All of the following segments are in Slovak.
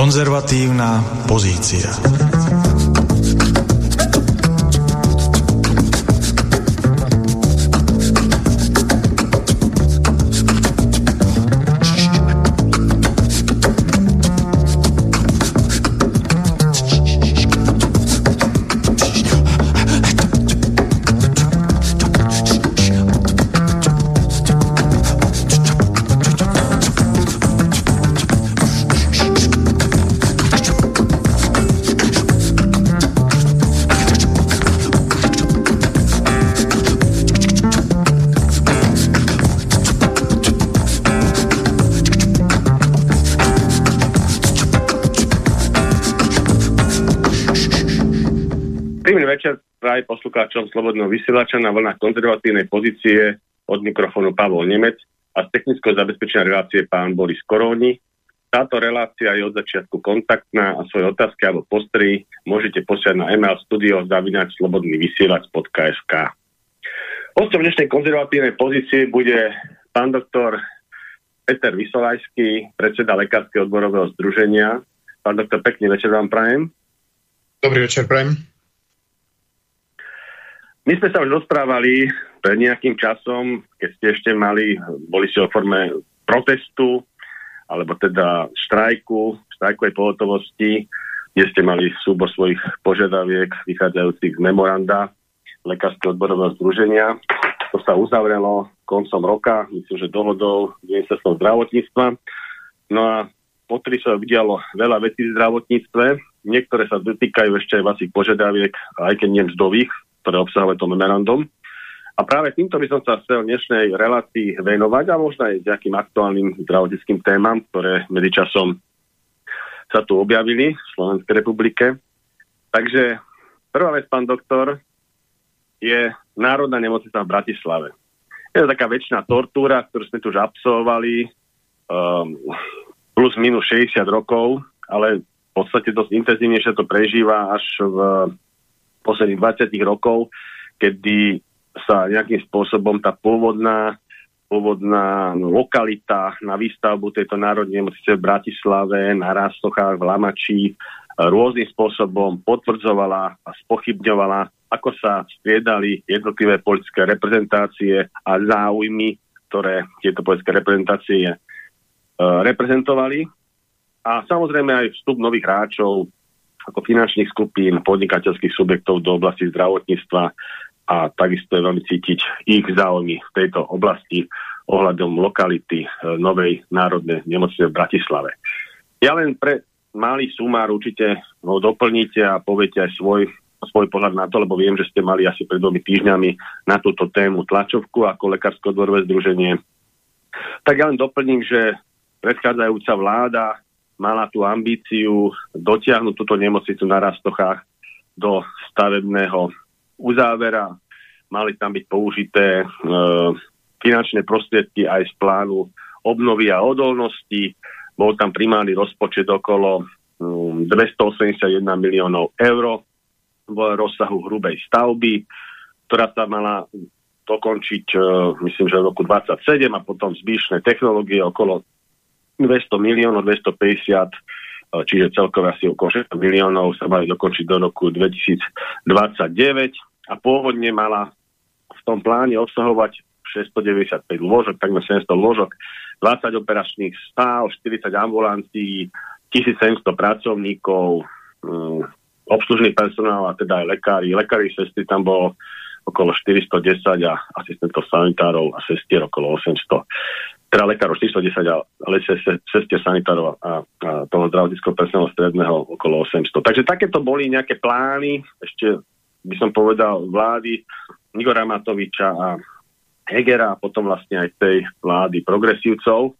Konzervatívna pozícia. Poslucháčom Slobodného vysielača na vlnách konzervatívnej pozície od mikrofónu Pavol Nemec a z technického zabezpečenia relácie pán Boris Koróni. Táto relácia je od začiatku kontaktná a svoje otázky alebo postry môžete posiať na email studio zavinač slobodný vysielač.sk. Hostom dnešnej konzervatívnej pozície bude pán doktor Peter Vysolajský, predseda Lekárskeho odborového združenia. Pán doktor, pekný večer vám prajem. Dobrý večer, prajem. My sme sa už rozprávali pred nejakým časom, keď ste ešte mali, boli ste o forme protestu, alebo teda štrajku, štrajkovej pohotovosti, kde ste mali súbor svojich požiadaviek vychádzajúcich z memoranda Lekárskeho odborového združenia. To sa uzavrelo koncom roka, myslím, že dohodou ministerstvom zdravotníctva. No a potri sa udialo veľa vecí v zdravotníctve. Niektoré sa dotýkajú ešte aj vašich požiadaviek, aj keď nie mzdových, ktoré obsahuje to memorandum. A práve týmto by som sa chcel dnešnej relácii venovať a možno aj nejakým aktuálnym zdravotnickým témam, ktoré medzičasom sa tu objavili v Slovenskej republike. Takže prvá vec, pán doktor, je Národná nemocnica v Bratislave. Je to taká väčšiná tortúra, ktorú sme tu už absolvovali um, plus minus 60 rokov, ale v podstate dosť intenzívnejšie to prežíva až v posledných 20 rokov, kedy sa nejakým spôsobom tá pôvodná, pôvodná lokalita na výstavbu tejto národnej nemocnice v Bratislave, na Rástochách, v Lamači rôznym spôsobom potvrdzovala a spochybňovala, ako sa striedali jednotlivé politické reprezentácie a záujmy, ktoré tieto politické reprezentácie e, reprezentovali. A samozrejme aj vstup nových hráčov, ako finančných skupín, podnikateľských subjektov do oblasti zdravotníctva a takisto je veľmi cítiť ich záujmy v tejto oblasti ohľadom lokality e, Novej národnej nemocnice v Bratislave. Ja len pre malý sumár určite ho doplníte a poviete aj svoj, svoj pohľad na to, lebo viem, že ste mali asi pred dvomi týždňami na túto tému tlačovku ako Lekársko odborové združenie. Tak ja len doplním, že predchádzajúca vláda mala tú ambíciu dotiahnuť túto nemocnicu na Rastochách do stavebného uzávera. Mali tam byť použité e, finančné prostriedky aj z plánu obnovy a odolnosti. Bol tam primárny rozpočet okolo um, 281 miliónov eur v rozsahu hrubej stavby, ktorá sa mala dokončiť, uh, myslím, že v roku 27 a potom zvyšné technológie okolo 200 miliónov, 250, e, čiže celkové asi okolo 600 miliónov sa mali dokončiť do roku 2029 a pôvodne mala v tom pláne obsahovať 695 lôžok, takmer 700 lôžok, 20 operačných stáv, 40 ambulancií, 1700 pracovníkov, um, obslužný personál a teda aj lekári. Lekári, sestry tam bolo okolo 410 a asistentov sanitárov a sestier okolo 800 teda lekárov 410, ale sestier sanitárov a, a toho zdravotníckého personálu stredného okolo 800. Takže takéto boli nejaké plány, ešte by som povedal, vlády Igora Matoviča a Hegera a potom vlastne aj tej vlády progresívcov.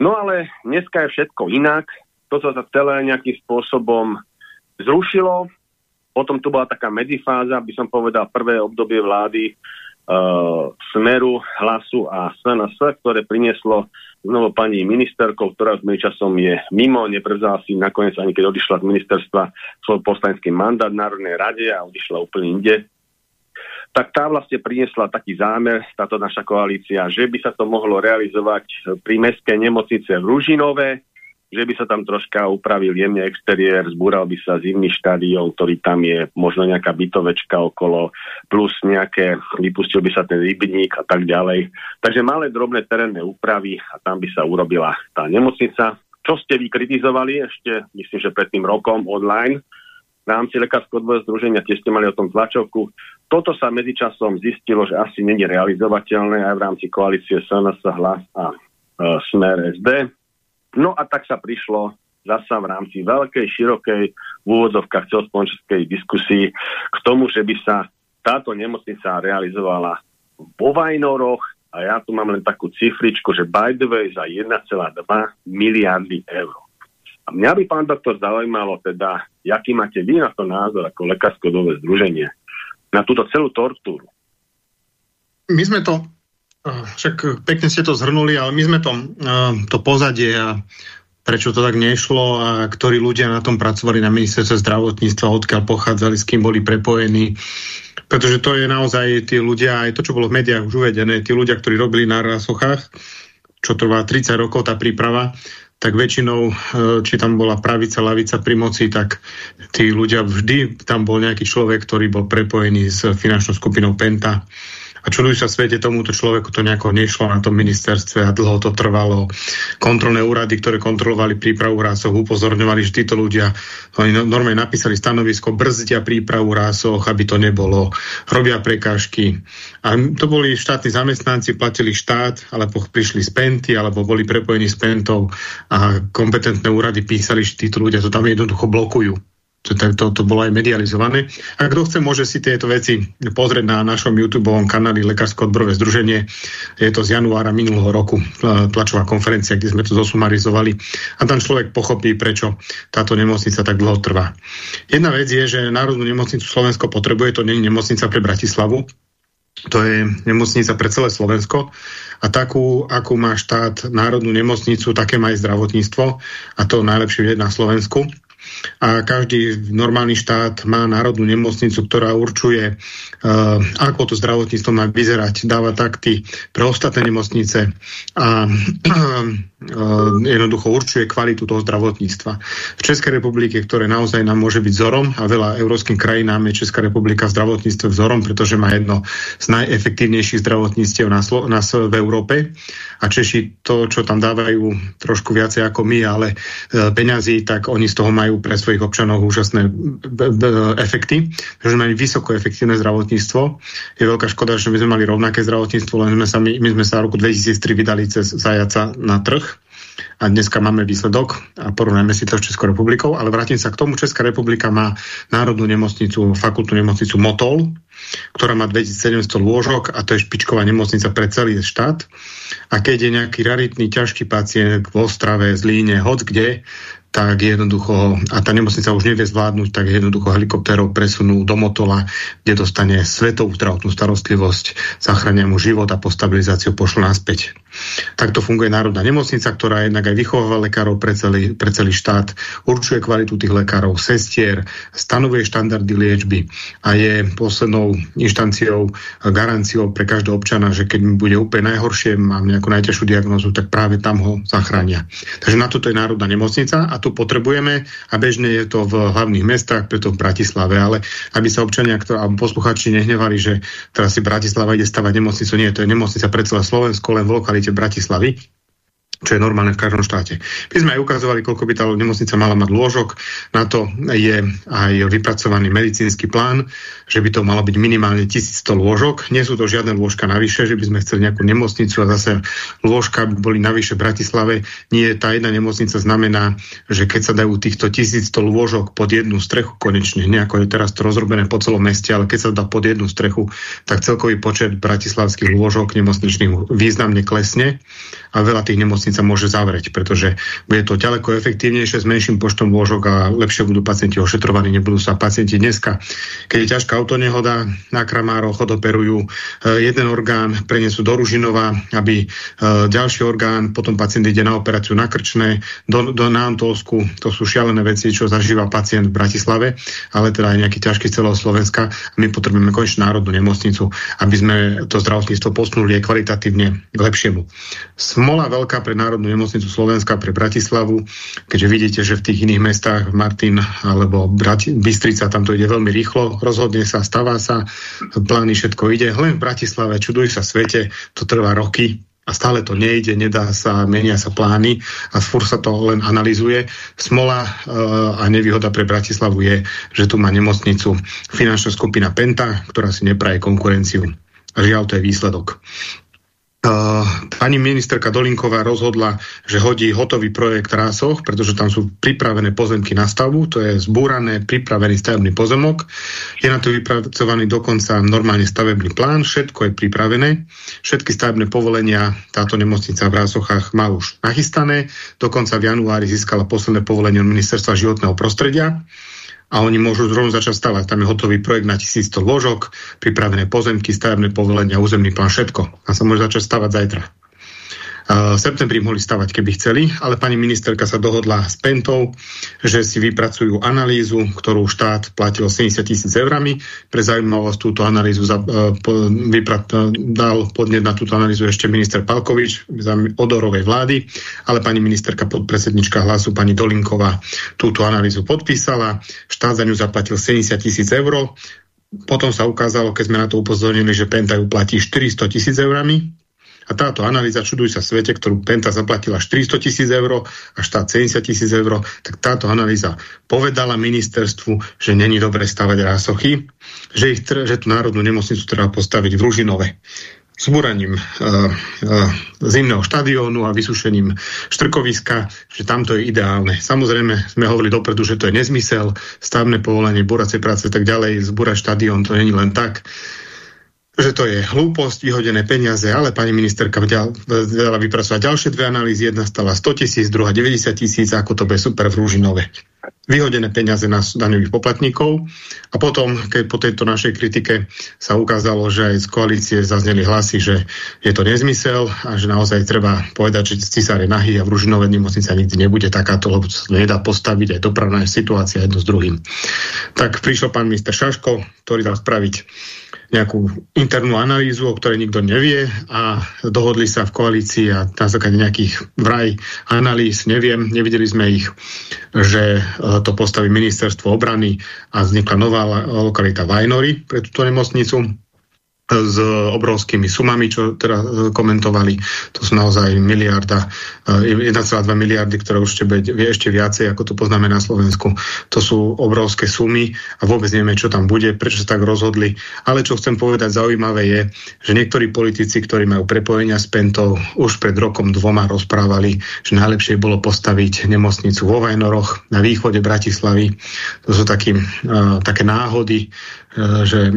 No ale dneska je všetko inak. Toto sa celé nejakým spôsobom zrušilo. Potom tu bola taká medzifáza, by som povedal, prvé obdobie vlády Smeru, Hlasu a SNS, ktoré prinieslo znovu pani ministerkou, ktorá s časom je mimo, neprevzala si nakoniec ani keď odišla z ministerstva svoj poslanecký mandát v Národnej rade a odišla úplne inde. Tak tá vlastne priniesla taký zámer, táto naša koalícia, že by sa to mohlo realizovať pri mestskej nemocnice v Ružinove, že by sa tam troška upravil jemne exteriér, zbúral by sa zimný štadión, ktorý tam je, možno nejaká bytovečka okolo, plus nejaké, vypustil by sa ten rybník a tak ďalej. Takže malé drobné terénne úpravy a tam by sa urobila tá nemocnica. Čo ste vy kritizovali ešte, myslím, že pred tým rokom online, v rámci Lekárského odboja združenia, tiež ste mali o tom tlačovku. Toto sa medzičasom zistilo, že asi není realizovateľné aj v rámci koalície SNS, Hlas a e, Smer SD. No a tak sa prišlo zasa v rámci veľkej, širokej v úvodzovkách celospoločenskej diskusii k tomu, že by sa táto nemocnica realizovala vo Vajnoroch a ja tu mám len takú cifričku, že by the way za 1,2 miliardy eur. A mňa by, pán doktor, zaujímalo teda, jaký máte vy na to názor ako lekársko-dové združenie na túto celú tortúru. My sme to však pekne ste to zhrnuli, ale my sme to, to pozadie a prečo to tak nešlo a ktorí ľudia na tom pracovali na ministerstve zdravotníctva, odkiaľ pochádzali, s kým boli prepojení. Pretože to je naozaj tí ľudia, aj to, čo bolo v médiách už uvedené, tí ľudia, ktorí robili na rasochách, čo trvá 30 rokov tá príprava, tak väčšinou, e, či tam bola pravica, lavica pri moci, tak tí ľudia vždy, tam bol nejaký človek, ktorý bol prepojený s finančnou skupinou Penta a čudujú sa svete tomuto človeku to nejako nešlo na tom ministerstve a dlho to trvalo. Kontrolné úrady, ktoré kontrolovali prípravu rásov, upozorňovali, že títo ľudia oni no, normálne napísali stanovisko, brzdia prípravu rásoch, aby to nebolo, robia prekážky. A to boli štátni zamestnanci, platili štát, alebo prišli z Penty, alebo boli prepojení s Pentou a kompetentné úrady písali, že títo ľudia to tam jednoducho blokujú to, to, to bolo aj medializované. A kto chce, môže si tieto veci pozrieť na našom YouTube kanáli Lekársko odborové združenie. Je to z januára minulého roku e, tlačová konferencia, kde sme to zosumarizovali. A tam človek pochopí, prečo táto nemocnica tak dlho trvá. Jedna vec je, že Národnú nemocnicu Slovensko potrebuje, to nie je nemocnica pre Bratislavu, to je nemocnica pre celé Slovensko a takú, akú má štát národnú nemocnicu, také má aj zdravotníctvo a to najlepšie je na Slovensku a každý normálny štát má národnú nemocnicu, ktorá určuje, uh, ako to zdravotníctvo má vyzerať, dáva takty pre ostatné nemocnice. A jednoducho určuje kvalitu toho zdravotníctva. V Českej republike, ktoré naozaj nám môže byť vzorom a veľa európskym krajinám je Česká republika v zdravotníctve vzorom, pretože má jedno z najefektívnejších zdravotníctiev na, na, v Európe a Češi to, čo tam dávajú trošku viacej ako my, ale e, peňazí, tak oni z toho majú pre svojich občanov úžasné efekty, že majú vysoko efektívne zdravotníctvo. Je veľká škoda, že my sme mali rovnaké zdravotníctvo, len sme sa, my, my sme sa v roku 2003 vydali cez zajaca na trh a dneska máme výsledok a porovnajme si to s Českou republikou, ale vrátim sa k tomu. Česká republika má národnú nemocnicu, fakultnú nemocnicu Motol, ktorá má 2700 lôžok a to je špičková nemocnica pre celý štát. A keď je nejaký raritný, ťažký pacient v Ostrave, Zlíne, hoď kde, tak jednoducho, a tá nemocnica už nevie zvládnuť, tak jednoducho helikoptérov presunú do Motola, kde dostane svetovú zdravotnú starostlivosť, zachránia mu život a po stabilizáciu pošlo naspäť. Takto funguje Národná nemocnica, ktorá jednak aj vychováva lekárov pre celý, pre celý štát, určuje kvalitu tých lekárov, sestier, stanovuje štandardy liečby a je poslednou inštanciou, garanciou pre každého občana, že keď mi bude úplne najhoršie, mám nejakú najťažšiu diagnozu, tak práve tam ho zachránia. Takže na toto je Národná nemocnica a tu potrebujeme a bežne je to v hlavných mestách, preto v Bratislave, ale aby sa občania a posluchači nehnevali, že teraz si Bratislava ide stavať nemocnicu, nie, to je nemocnica pre celé Slovensko, len v lokalite Bratislavy čo je normálne v každom štáte. My sme aj ukazovali, koľko by tá nemocnica mala mať lôžok. Na to je aj vypracovaný medicínsky plán, že by to malo byť minimálne 1100 lôžok. Nie sú to žiadne lôžka navyše, že by sme chceli nejakú nemocnicu a zase lôžka by boli navyše v Bratislave. Nie, tá jedna nemocnica znamená, že keď sa dajú týchto 1100 lôžok pod jednu strechu konečne, nejako je teraz to rozrobené po celom meste, ale keď sa dá pod jednu strechu, tak celkový počet bratislavských lôžok nemocničných významne klesne a veľa tých nemocníc sa môže zavrieť, pretože bude to ďaleko efektívnejšie s menším počtom lôžok a lepšie budú pacienti ošetrovaní, nebudú sa pacienti dneska, keď je ťažká autonehoda, na Kramároch odoperujú e, jeden orgán, prenesú do Ružinova, aby e, ďalší orgán, potom pacient ide na operáciu na Krčné, do, do na Antolsku, to sú šialené veci, čo zažíva pacient v Bratislave, ale teda aj nejaký ťažký celého Slovenska. My potrebujeme konečne národnú nemocnicu, aby sme to zdravotníctvo posunuli aj kvalitatívne k lepšiemu. Smola veľká pre Národnú nemocnicu Slovenska pre Bratislavu, keďže vidíte, že v tých iných mestách Martin alebo Brati- Bystrica, tam to ide veľmi rýchlo, rozhodne sa, stáva sa, plány všetko ide. Len v Bratislave, čuduj sa svete, to trvá roky, a stále to nejde, nedá sa, menia sa plány a fur sa to len analizuje. Smola e, a nevýhoda pre Bratislavu je, že tu má nemocnicu finančná skupina Penta, ktorá si nepraje konkurenciu. A žiaľ, to je výsledok. Uh, pani ministerka Dolinková rozhodla, že hodí hotový projekt Rásoch, pretože tam sú pripravené pozemky na stavbu, to je zbúrané, pripravený stavebný pozemok. Je na to vypracovaný dokonca normálne stavebný plán, všetko je pripravené. Všetky stavebné povolenia táto nemocnica v Rásochách má už nachystané. Dokonca v januári získala posledné povolenie od ministerstva životného prostredia a oni môžu zrovna začať stavať. Tam je hotový projekt na 1100 ložok, pripravené pozemky, stavebné povolenia, územný plán, všetko. A sa môže začať stavať zajtra. V septembri mohli stavať, keby chceli, ale pani ministerka sa dohodla s Pentou, že si vypracujú analýzu, ktorú štát platil 70 tisíc eurami. Pre zaujímavosť túto analýzu za, e, po, vyprat, e, dal podnet na túto analýzu ešte minister Palkovič za odorovej vlády, ale pani ministerka podpredsednička hlasu pani Dolinková túto analýzu podpísala. Štát za ňu zaplatil 70 tisíc eur. Potom sa ukázalo, keď sme na to upozornili, že Penta ju platí 400 tisíc eurami, a táto analýza, čuduj sa svete, ktorú Penta zaplatila 400 tisíc eur a štát 70 tisíc eur, tak táto analýza povedala ministerstvu, že není dobre stavať rásochy, že, ich, že tú národnú nemocnicu treba postaviť v Ružinove zbúraním uh, uh, zimného štadiónu a vysušením štrkoviska, že tamto je ideálne. Samozrejme, sme hovorili dopredu, že to je nezmysel, stavné povolenie, buracie práce tak ďalej, zbúrať štadión, to není len tak že to je hlúposť, vyhodené peniaze, ale pani ministerka vedela vypracovať ďalšie dve analýzy, jedna stala 100 tisíc, druhá 90 tisíc, ako to bude super v Rúžinove. Vyhodené peniaze na daňových poplatníkov a potom, keď po tejto našej kritike sa ukázalo, že aj z koalície zazneli hlasy, že je to nezmysel a že naozaj treba povedať, že cisár je nahý a v Ružinove nemocnica nikdy nebude takáto, lebo sa nedá postaviť aj dopravná situácia jedno s druhým. Tak prišiel pán minister Šaško, ktorý dal spraviť nejakú internú analýzu, o ktorej nikto nevie a dohodli sa v koalícii a na základe nejakých vraj analýz, neviem, nevideli sme ich, že e, to postaví ministerstvo obrany a vznikla nová lokalita Vajnory pre túto nemocnicu s obrovskými sumami, čo teda e, komentovali. To sú naozaj miliarda, 1,2 e, miliardy, ktoré určite bude ešte viacej, ako to poznáme na Slovensku. To sú obrovské sumy a vôbec nevieme, čo tam bude, prečo sa tak rozhodli. Ale čo chcem povedať zaujímavé je, že niektorí politici, ktorí majú prepojenia s Pentou, už pred rokom dvoma rozprávali, že najlepšie bolo postaviť nemocnicu vo Vajnoroch na východe Bratislavy. To sú taký, uh, také náhody, E, že e,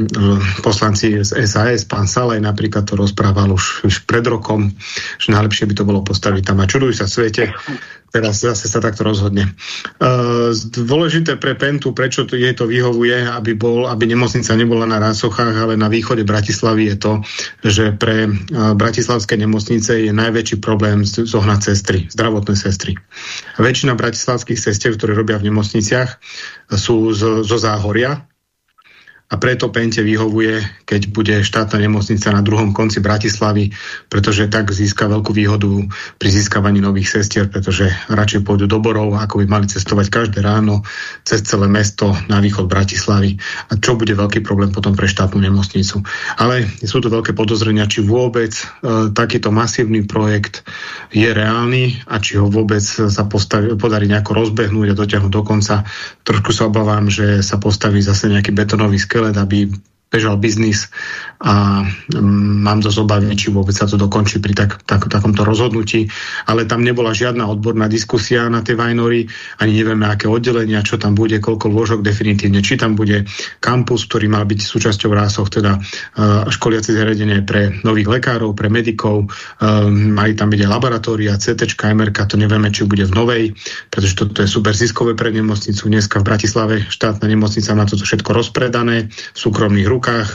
poslanci z SAS, pán Salaj napríklad to rozprával už, už pred rokom, že najlepšie by to bolo postaviť tam a čudujú sa svete, teraz zase sa takto rozhodne. Uh, dôležité pre Pentu, prečo to, jej to vyhovuje, aby, bol, aby nemocnica nebola na Rásochách, ale na východe Bratislavy je to, že pre uh, bratislavské nemocnice je najväčší problém zohnať sestry, zdravotné sestry. Väčšina bratislavských sestier, ktoré robia v nemocniciach, sú z, zo Záhoria, a preto Pente vyhovuje, keď bude štátna nemocnica na druhom konci Bratislavy, pretože tak získa veľkú výhodu pri získavaní nových sestier, pretože radšej pôjdu do Borov, ako by mali cestovať každé ráno cez celé mesto na východ Bratislavy. A čo bude veľký problém potom pre štátnu nemocnicu. Ale sú to veľké podozrenia, či vôbec e, takýto masívny projekt je reálny a či ho vôbec sa postaví, podarí nejako rozbehnúť a dotiahnuť do konca. Trošku sa obávam, že sa postaví zase nejaký betonový skelet skelet, aby bežal biznis a um, mám dosť obavy, či vôbec sa to dokončí pri tak, tak, takomto rozhodnutí. Ale tam nebola žiadna odborná diskusia na tie Vajnory, ani nevieme, aké oddelenia, čo tam bude, koľko lôžok definitívne, či tam bude kampus, ktorý mal byť súčasťou rásoch, teda uh, školiace zariadenie pre nových lekárov, pre medikov, uh, mali tam byť aj laboratória, CT, MRK, to nevieme, či bude v novej, pretože toto je super ziskové pre nemocnicu. Dneska v Bratislave štátna nemocnica má toto všetko rozpredané v súkromných rukách.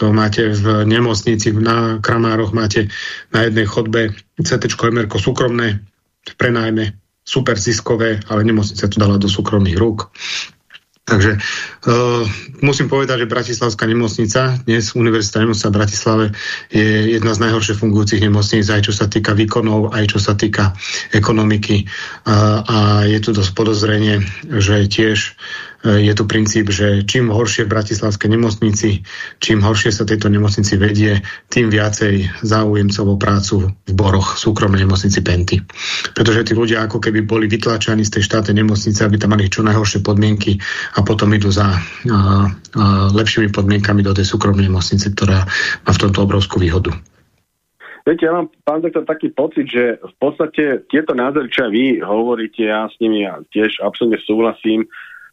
To máte v nemocnici, na Kramároch máte na jednej chodbe CT MR súkromné v prenájme, super ziskové, ale nemocnica to dala do súkromných rúk. Takže uh, musím povedať, že Bratislavská nemocnica, dnes Univerzita nemocnica v Bratislave je jedna z najhoršie fungujúcich nemocníc, aj čo sa týka výkonov, aj čo sa týka ekonomiky. Uh, a je tu dosť podozrenie, že tiež je tu princíp, že čím horšie v Bratislavskej nemocnici, čím horšie sa tejto nemocnici vedie, tým viacej záujemcov o prácu v boroch súkromnej nemocnici Penty. Pretože tí ľudia ako keby boli vytlačaní z tej štátnej nemocnice, aby tam mali čo najhoršie podmienky a potom idú za a, a, lepšími podmienkami do tej súkromnej nemocnice, ktorá má v tomto obrovskú výhodu. Viete, ja mám, pán doktor, taký pocit, že v podstate tieto názory, čo vy hovoríte, ja s nimi ja tiež absolútne súhlasím,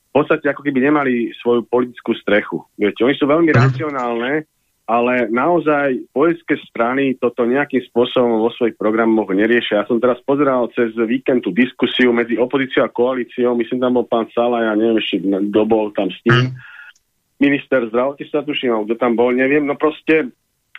v podstate ako keby nemali svoju politickú strechu. Viete, oni sú veľmi racionálne, ale naozaj politické strany toto nejakým spôsobom vo svojich programoch neriešia. Ja som teraz pozeral cez víkend tú diskusiu medzi opozíciou a koalíciou, myslím, tam bol pán Sala, ja neviem ešte, kto bol tam s tým, minister zdravotníctva, tuším, kto tam bol, neviem, no proste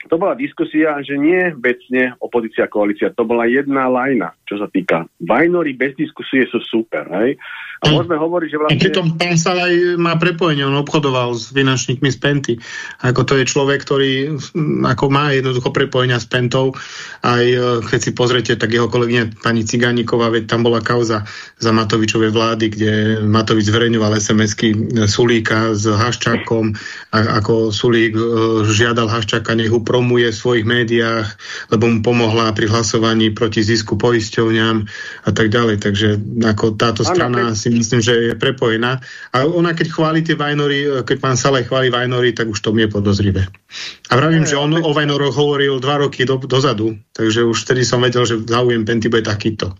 to bola diskusia, že nie vecne opozícia koalícia, to bola jedna lajna, čo sa týka. Vajnory bez diskusie sú super, hej? A môžeme hovoriť, že vlastne... A pritom pán Salaj má prepojenie, on obchodoval s finančníkmi z Penty. Ako to je človek, ktorý hm, ako má jednoducho prepojenia s Pentou. Aj e, keď si pozrete, tak jeho kolegyňa pani Cigániková, veď tam bola kauza za Matovičovej vlády, kde Matovič zverejňoval SMS-ky Sulíka s Haščákom, a ako Sulík e, žiadal Haščáka, nech ho promuje v svojich médiách, lebo mu pomohla pri hlasovaní proti zisku poisťovňam a tak ďalej. Takže ako táto strana si myslím, že je prepojená. A ona keď chváli tie Vajnory, keď pán Salaj chváli Vajnory, tak už to mi je podozrivé. A vravím, že on o Vajnoroch hovoril dva roky do, dozadu, takže už vtedy som vedel, že záujem Penty bude takýto.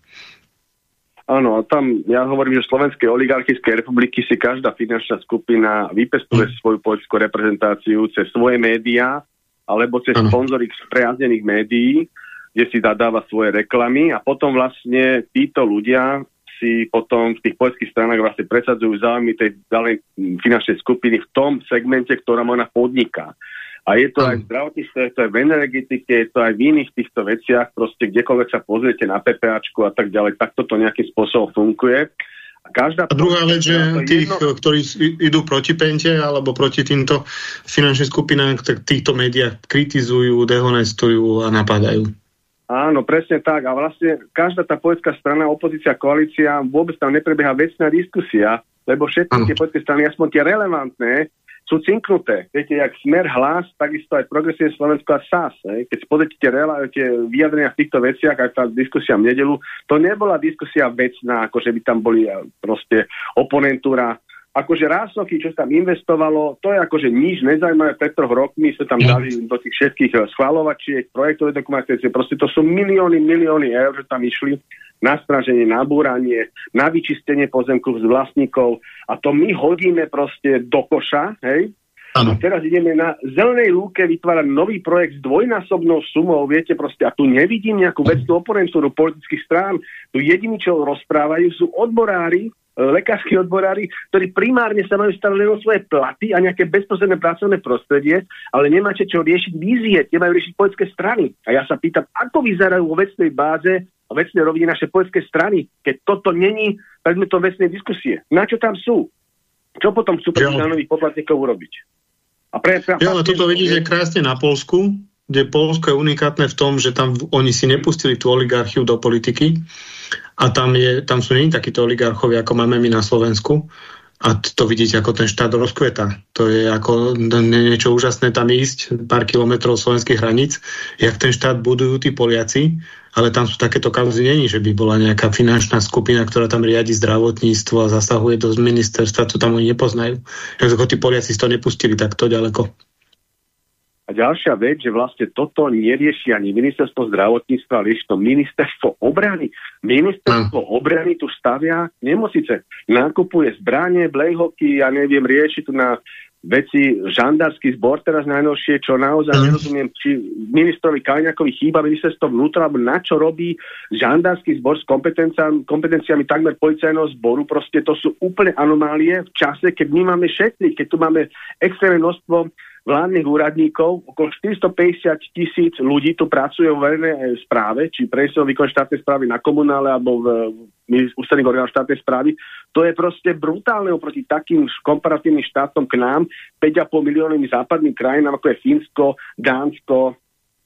Áno, a tam ja hovorím, že Slovenskej oligarchickej republiky si každá finančná skupina vypestuje mm. svoju politickú reprezentáciu cez svoje médiá alebo cez sponzory spriaznených médií, kde si zadáva svoje reklamy a potom vlastne títo ľudia si potom v tých poľských stranách vlastne presadzujú záujmy tej ďalej finančnej skupiny v tom segmente, ktorom ona podniká. A je to aj v zdravotníctve, je to aj v energetike, je to aj v iných týchto veciach, proste kdekoľvek sa pozriete na PPAčku a tak ďalej, tak toto nejakým spôsobom funguje. Každá a druhá vec, že tých, jedno... ktorí idú proti Pente alebo proti týmto finančným skupinám, tak týchto médiách kritizujú, dehonestujú a napadajú. Áno, presne tak. A vlastne každá tá politická strana, opozícia, koalícia, vôbec tam neprebieha vecná diskusia, lebo všetky tie politické strany, aspoň tie relevantné, sú cinknuté. Viete, jak smer hlas, takisto aj progresívne Slovensko a SAS. Ne? Keď pozrite tie, tie vyjadrenia v týchto veciach, aj tá diskusia v nedelu, to nebola diskusia vecná, ako že by tam boli eh, proste oponentúra akože Rásnoky, čo sa tam investovalo, to je akože nič nezajímavé, pred troch rokmi sa tam dali do tých všetkých eh, schváľovačiek, projektové dokumentácie, proste to sú milióny, milióny eur, že tam išli na straženie, na búranie, na vyčistenie pozemkov z vlastníkov a to my hodíme proste do koša, hej, Ano. A teraz ideme na zelenej lúke vytvárať nový projekt s dvojnásobnou sumou, viete, proste, a tu nevidím nejakú vecnú oponentúru politických strán. Tu jediní, čo rozprávajú, sú odborári, lekárskí odborári, ktorí primárne sa majú starať o svoje platy a nejaké bezprostredné pracovné prostredie, ale nemáte čo riešiť vízie, nemajú riešiť politické strany. A ja sa pýtam, ako vyzerajú vo vecnej báze a vecnej rovine naše politické strany, keď toto není predmetom vecnej diskusie. Na čo tam sú? Čo potom chcú pre nových poplatníkov urobiť? A pre, pre, ja, ale toto vidíte krásne na Polsku, kde Polsko je unikátne v tom, že tam oni si nepustili tú oligarchiu do politiky a tam, je, tam sú nie takíto oligarchovia, ako máme my na Slovensku. A to vidíte, ako ten štát rozkveta. To je ako niečo úžasné tam ísť, pár kilometrov slovenských hraníc, jak ten štát budujú tí Poliaci, ale tam sú takéto kauzy není, že by bola nejaká finančná skupina, ktorá tam riadi zdravotníctvo a zasahuje do ministerstva, to tam oni nepoznajú. Takže tí Poliaci to nepustili takto ďaleko. A ďalšia vec, že vlastne toto nerieši ani ministerstvo zdravotníctva, ale to ministerstvo obrany. Ministerstvo no. obrany tu stavia nemocnice. Nakupuje zbranie, blejhoky, ja neviem, rieši tu na veci žandársky zbor teraz najnovšie, čo naozaj mm. nerozumiem, či ministrovi Kaliňakovi chýba ministerstvo vnútra, alebo na čo robí žandársky zbor s kompetenciami, kompetenciami takmer policajného zboru. Proste to sú úplne anomálie v čase, keď my máme šetriť, keď tu máme extrémne množstvo vládnych úradníkov, okolo 450 tisíc ľudí tu pracuje v verejnej správe, či prejsť výkon štátnej správy na komunále alebo v, v ústredných orgánoch štátnej správy. To je proste brutálne oproti takým komparatívnym štátom k nám, 5,5 miliónovým západným krajinám, ako je Fínsko, Dánsko,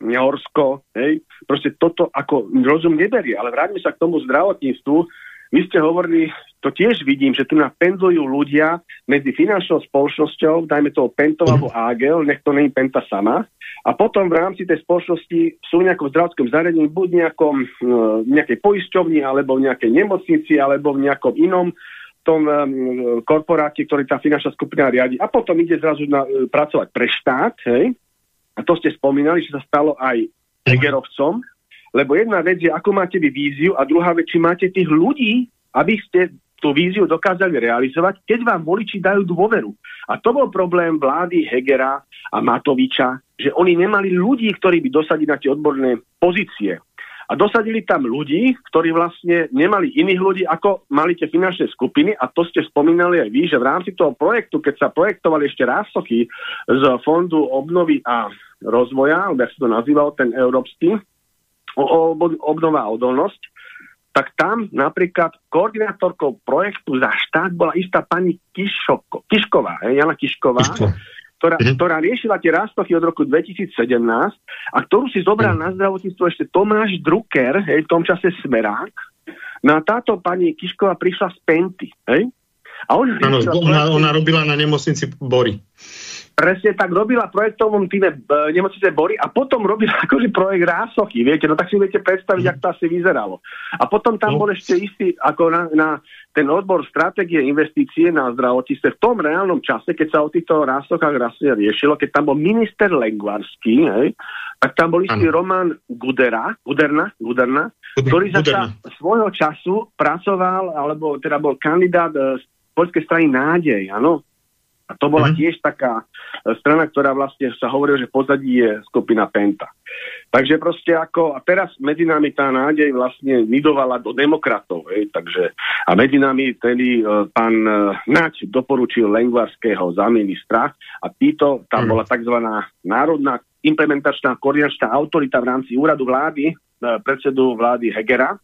Norsko, hej. Proste toto ako rozum neberie, ale vráťme sa k tomu zdravotníctvu. Vy ste hovorili, to tiež vidím, že tu napendlujú ľudia medzi finančnou spoločnosťou, dajme toho Pentov alebo Agel, nech to není Penta sama, a potom v rámci tej spoločnosti sú v nejakom zdravotnom zariadení, buď nejakom, e, nejakej poisťovni, alebo v nejakej nemocnici, alebo v nejakom inom tom um, korporáte, ktorý tá finančná skupina riadi. A potom ide zrazu na, uh, pracovať pre štát, hej? A to ste spomínali, že sa stalo aj Hegerovcom, lebo jedna vec je, ako máte vy víziu a druhá vec, či máte tých ľudí, aby ste tú víziu dokázali realizovať, keď vám voliči dajú dôveru. A to bol problém vlády Hegera a Matoviča, že oni nemali ľudí, ktorí by dosadili na tie odborné pozície. A dosadili tam ľudí, ktorí vlastne nemali iných ľudí, ako mali tie finančné skupiny a to ste spomínali aj vy, že v rámci toho projektu, keď sa projektovali ešte rásochy z Fondu obnovy a rozvoja, alebo sa to nazýval, ten európsky, obnova a odolnosť, tak tam napríklad koordinátorkou projektu za štát bola istá pani Kišoko, Kišková, Jana Kišková, ktorá, mhm. ktorá riešila tie rástochy od roku 2017 a ktorú si zobral mhm. na zdravotníctvo ešte Tomáš Drucker, hej, v tom čase Smerák. No a táto pani Kišková prišla z Penty, hej? A ona, ano, ona, ona robila na nemocnici Bory presne tak robila projektovom týme e, nemocnice Bory a potom robila akože projekt Rásochy, viete, no tak si viete predstaviť, mm. ako to asi vyzeralo. A potom tam no. bol ešte istý, ako na, na ten odbor stratégie investície na zdravotníctve v tom reálnom čase, keď sa o týchto rásochách rasne riešilo, keď tam bol minister Lengvarský, hej, tak tam bol istý Roman Gudera, Guderna, Guderna, ktorý za svojho času pracoval, alebo teda bol kandidát z poľskej strany Nádej, áno, a to bola mm-hmm. tiež taká e, strana, ktorá vlastne sa hovorila, že pozadí je skupina Penta. Takže proste ako, a teraz medzi nami tá nádej vlastne nidovala do demokratov, hej, takže, a medzi nami tedy uh, pán uh, Nač doporučil Lengvarského za ministra a títo, tam mm. bola tzv. národná implementačná koordinačná autorita v rámci úradu vlády, uh, predsedu vlády Hegera,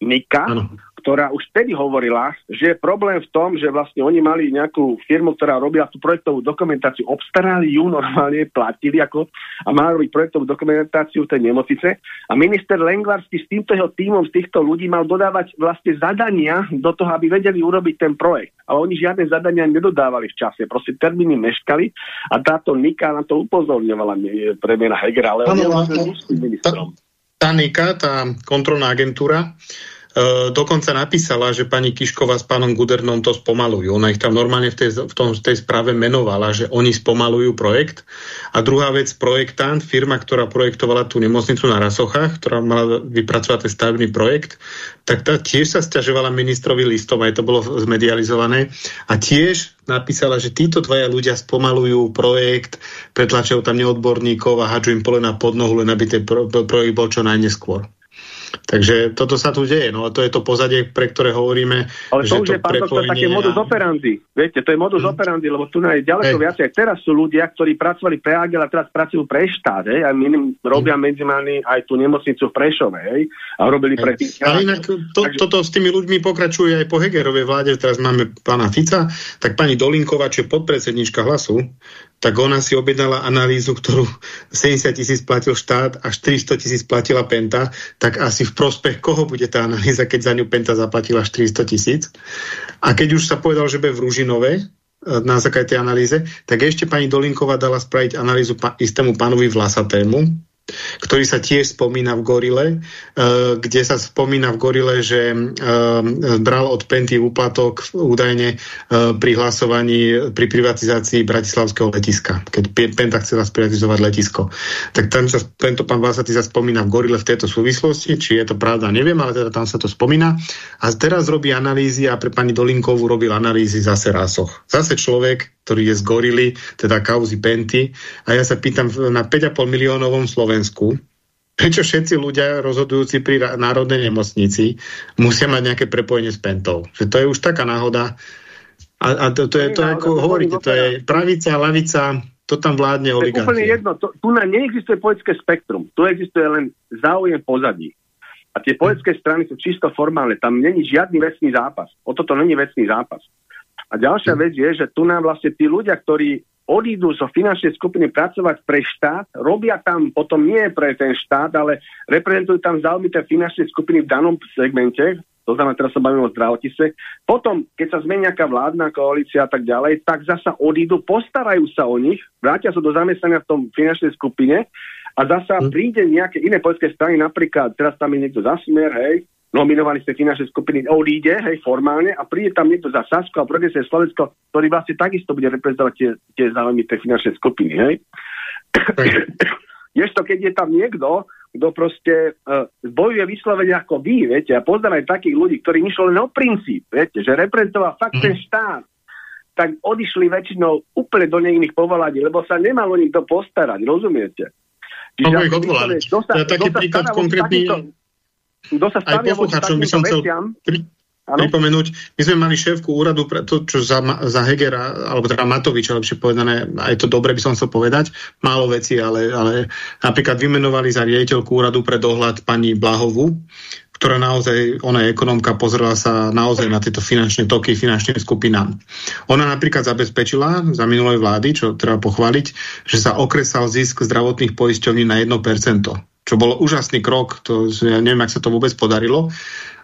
Nika, ano ktorá už vtedy hovorila, že je problém v tom, že vlastne oni mali nejakú firmu, ktorá robila tú projektovú dokumentáciu, obstarali ju, normálne platili ako a mali robiť projektovú dokumentáciu tej nemocnice. A minister Lengvarsky s týmto jeho týmom z týchto ľudí mal dodávať vlastne zadania do toho, aby vedeli urobiť ten projekt. Ale oni žiadne zadania nedodávali v čase, proste termíny meškali a táto Nika na to upozorňovala premiéra Hegera, ale on je vlastne ministrom. Tá Nika, tá kontrolná agentúra, dokonca napísala, že pani Kišková s pánom Gudernom to spomalujú. Ona ich tam normálne v tej, v tom, v tej správe menovala, že oni spomalujú projekt. A druhá vec, projektant, firma, ktorá projektovala tú nemocnicu na Rasochách, ktorá mala vypracovať ten stavebný projekt, tak tá tiež sa stiažovala ministrovi listom, aj to bolo zmedializované. A tiež napísala, že títo dvaja ľudia spomalujú projekt, pretlačajú tam neodborníkov a hádžu im polena pod nohu, len aby ten pro, projekt bol čo najneskôr. Takže toto sa tu deje, no a to je to pozadie, pre ktoré hovoríme. Ale to už je, pán doktor, také modus operandi. Viete, to je modus hmm. operandi, lebo tu je ďaleko hey. viacej. Teraz sú ľudia, ktorí pracovali pre Agel a teraz pracujú pre štát, hej, a my robia hmm. medzi aj tú nemocnicu v Prešove, hej, a robili hey. pre tých. Ale inak to, Takže... toto s tými ľuďmi pokračuje aj po Hegerovej vláde, teraz máme pána Fica, tak pani Dolinková, čo je podpredsednička hlasu, tak ona si objednala analýzu, ktorú 70 tisíc platil štát a 400 tisíc platila Penta, tak asi v prospech koho bude tá analýza, keď za ňu Penta zaplatila 400 tisíc. A keď už sa povedal, že bude v Ružinove, e, na základe tej analýze, tak ešte pani Dolinková dala spraviť analýzu istému pánovi Vlasatému, ktorý sa tiež spomína v Gorile, uh, kde sa spomína v Gorile, že uh, bral od Penty úplatok údajne uh, pri hlasovaní, pri privatizácii Bratislavského letiska, keď Penta chcela sprivatizovať letisko. Tak tam sa tento pán Vásatý sa spomína v Gorile v tejto súvislosti, či je to pravda, neviem, ale teda tam sa to spomína. A teraz robí analýzy a pre pani Dolinkovú robil analýzy zase Rásoch. Zase človek, ktorý je z Gorily, teda kauzy Penty. A ja sa pýtam na 5,5 miliónovom Slovensku, prečo všetci ľudia rozhodujúci pri národnej nemocnici musia mať nejaké prepojenie s Pentou. Že to je už taká náhoda. A, a to, to je to, ako hovoríte, to je pravica, lavica, to tam vládne oligarchia. To je úplne jedno. To, tu na neexistuje politické spektrum. Tu existuje len záujem pozadí. A tie politické strany sú čisto formálne. Tam není žiadny vecný zápas. O toto není vecný zápas. A ďalšia vec je, že tu nám vlastne tí ľudia, ktorí odídu zo finančnej skupiny pracovať pre štát, robia tam potom nie pre ten štát, ale reprezentujú tam záujmy tej finančnej skupiny v danom segmente, to znamená, teraz sa bavíme o zdravotise. Potom, keď sa zmení nejaká vládna koalícia a tak ďalej, tak zasa odídu, postarajú sa o nich, vrátia sa do zamestnania v tom finančnej skupine a zasa hm. príde nejaké iné politické strany, napríklad teraz tam je niekto za smer, hej, nominovaný z tej finančnej skupiny, odíde, hej, formálne, a príde tam niekto za Sasko a Progresie Slovensko, ktorý vlastne takisto bude reprezentovať tie, tie záujmy tej finančnej skupiny, hej. to, keď je tam niekto, kto proste uh, bojuje vyslovene ako vy, viete, a poznám aj takých ľudí, ktorí myšli len o princíp, viete, že reprezentoval fakt mm. ten mhm. štát, tak odišli väčšinou úplne do iných povolaní, lebo sa nemalo nikto postarať, rozumiete? Čiže ako vyslovene, sa, ja taký príklad konkrétny, aj poslucháčom by som chcel pri, pripomenúť, my sme mali šéfku úradu pre to, čo za, za Hegera, alebo teda Matoviča, lepšie povedané, aj to dobre by som chcel povedať, málo veci, ale, ale napríklad vymenovali za riaditeľku úradu pre dohľad pani Blahovu, ktorá naozaj, ona je ekonomka, pozrela sa naozaj na tieto finančné toky finančným skupinám. Ona napríklad zabezpečila za minulej vlády, čo treba pochváliť, že sa okresal zisk zdravotných poisťovní na 1%, čo bol úžasný krok, to, ja neviem, ak sa to vôbec podarilo,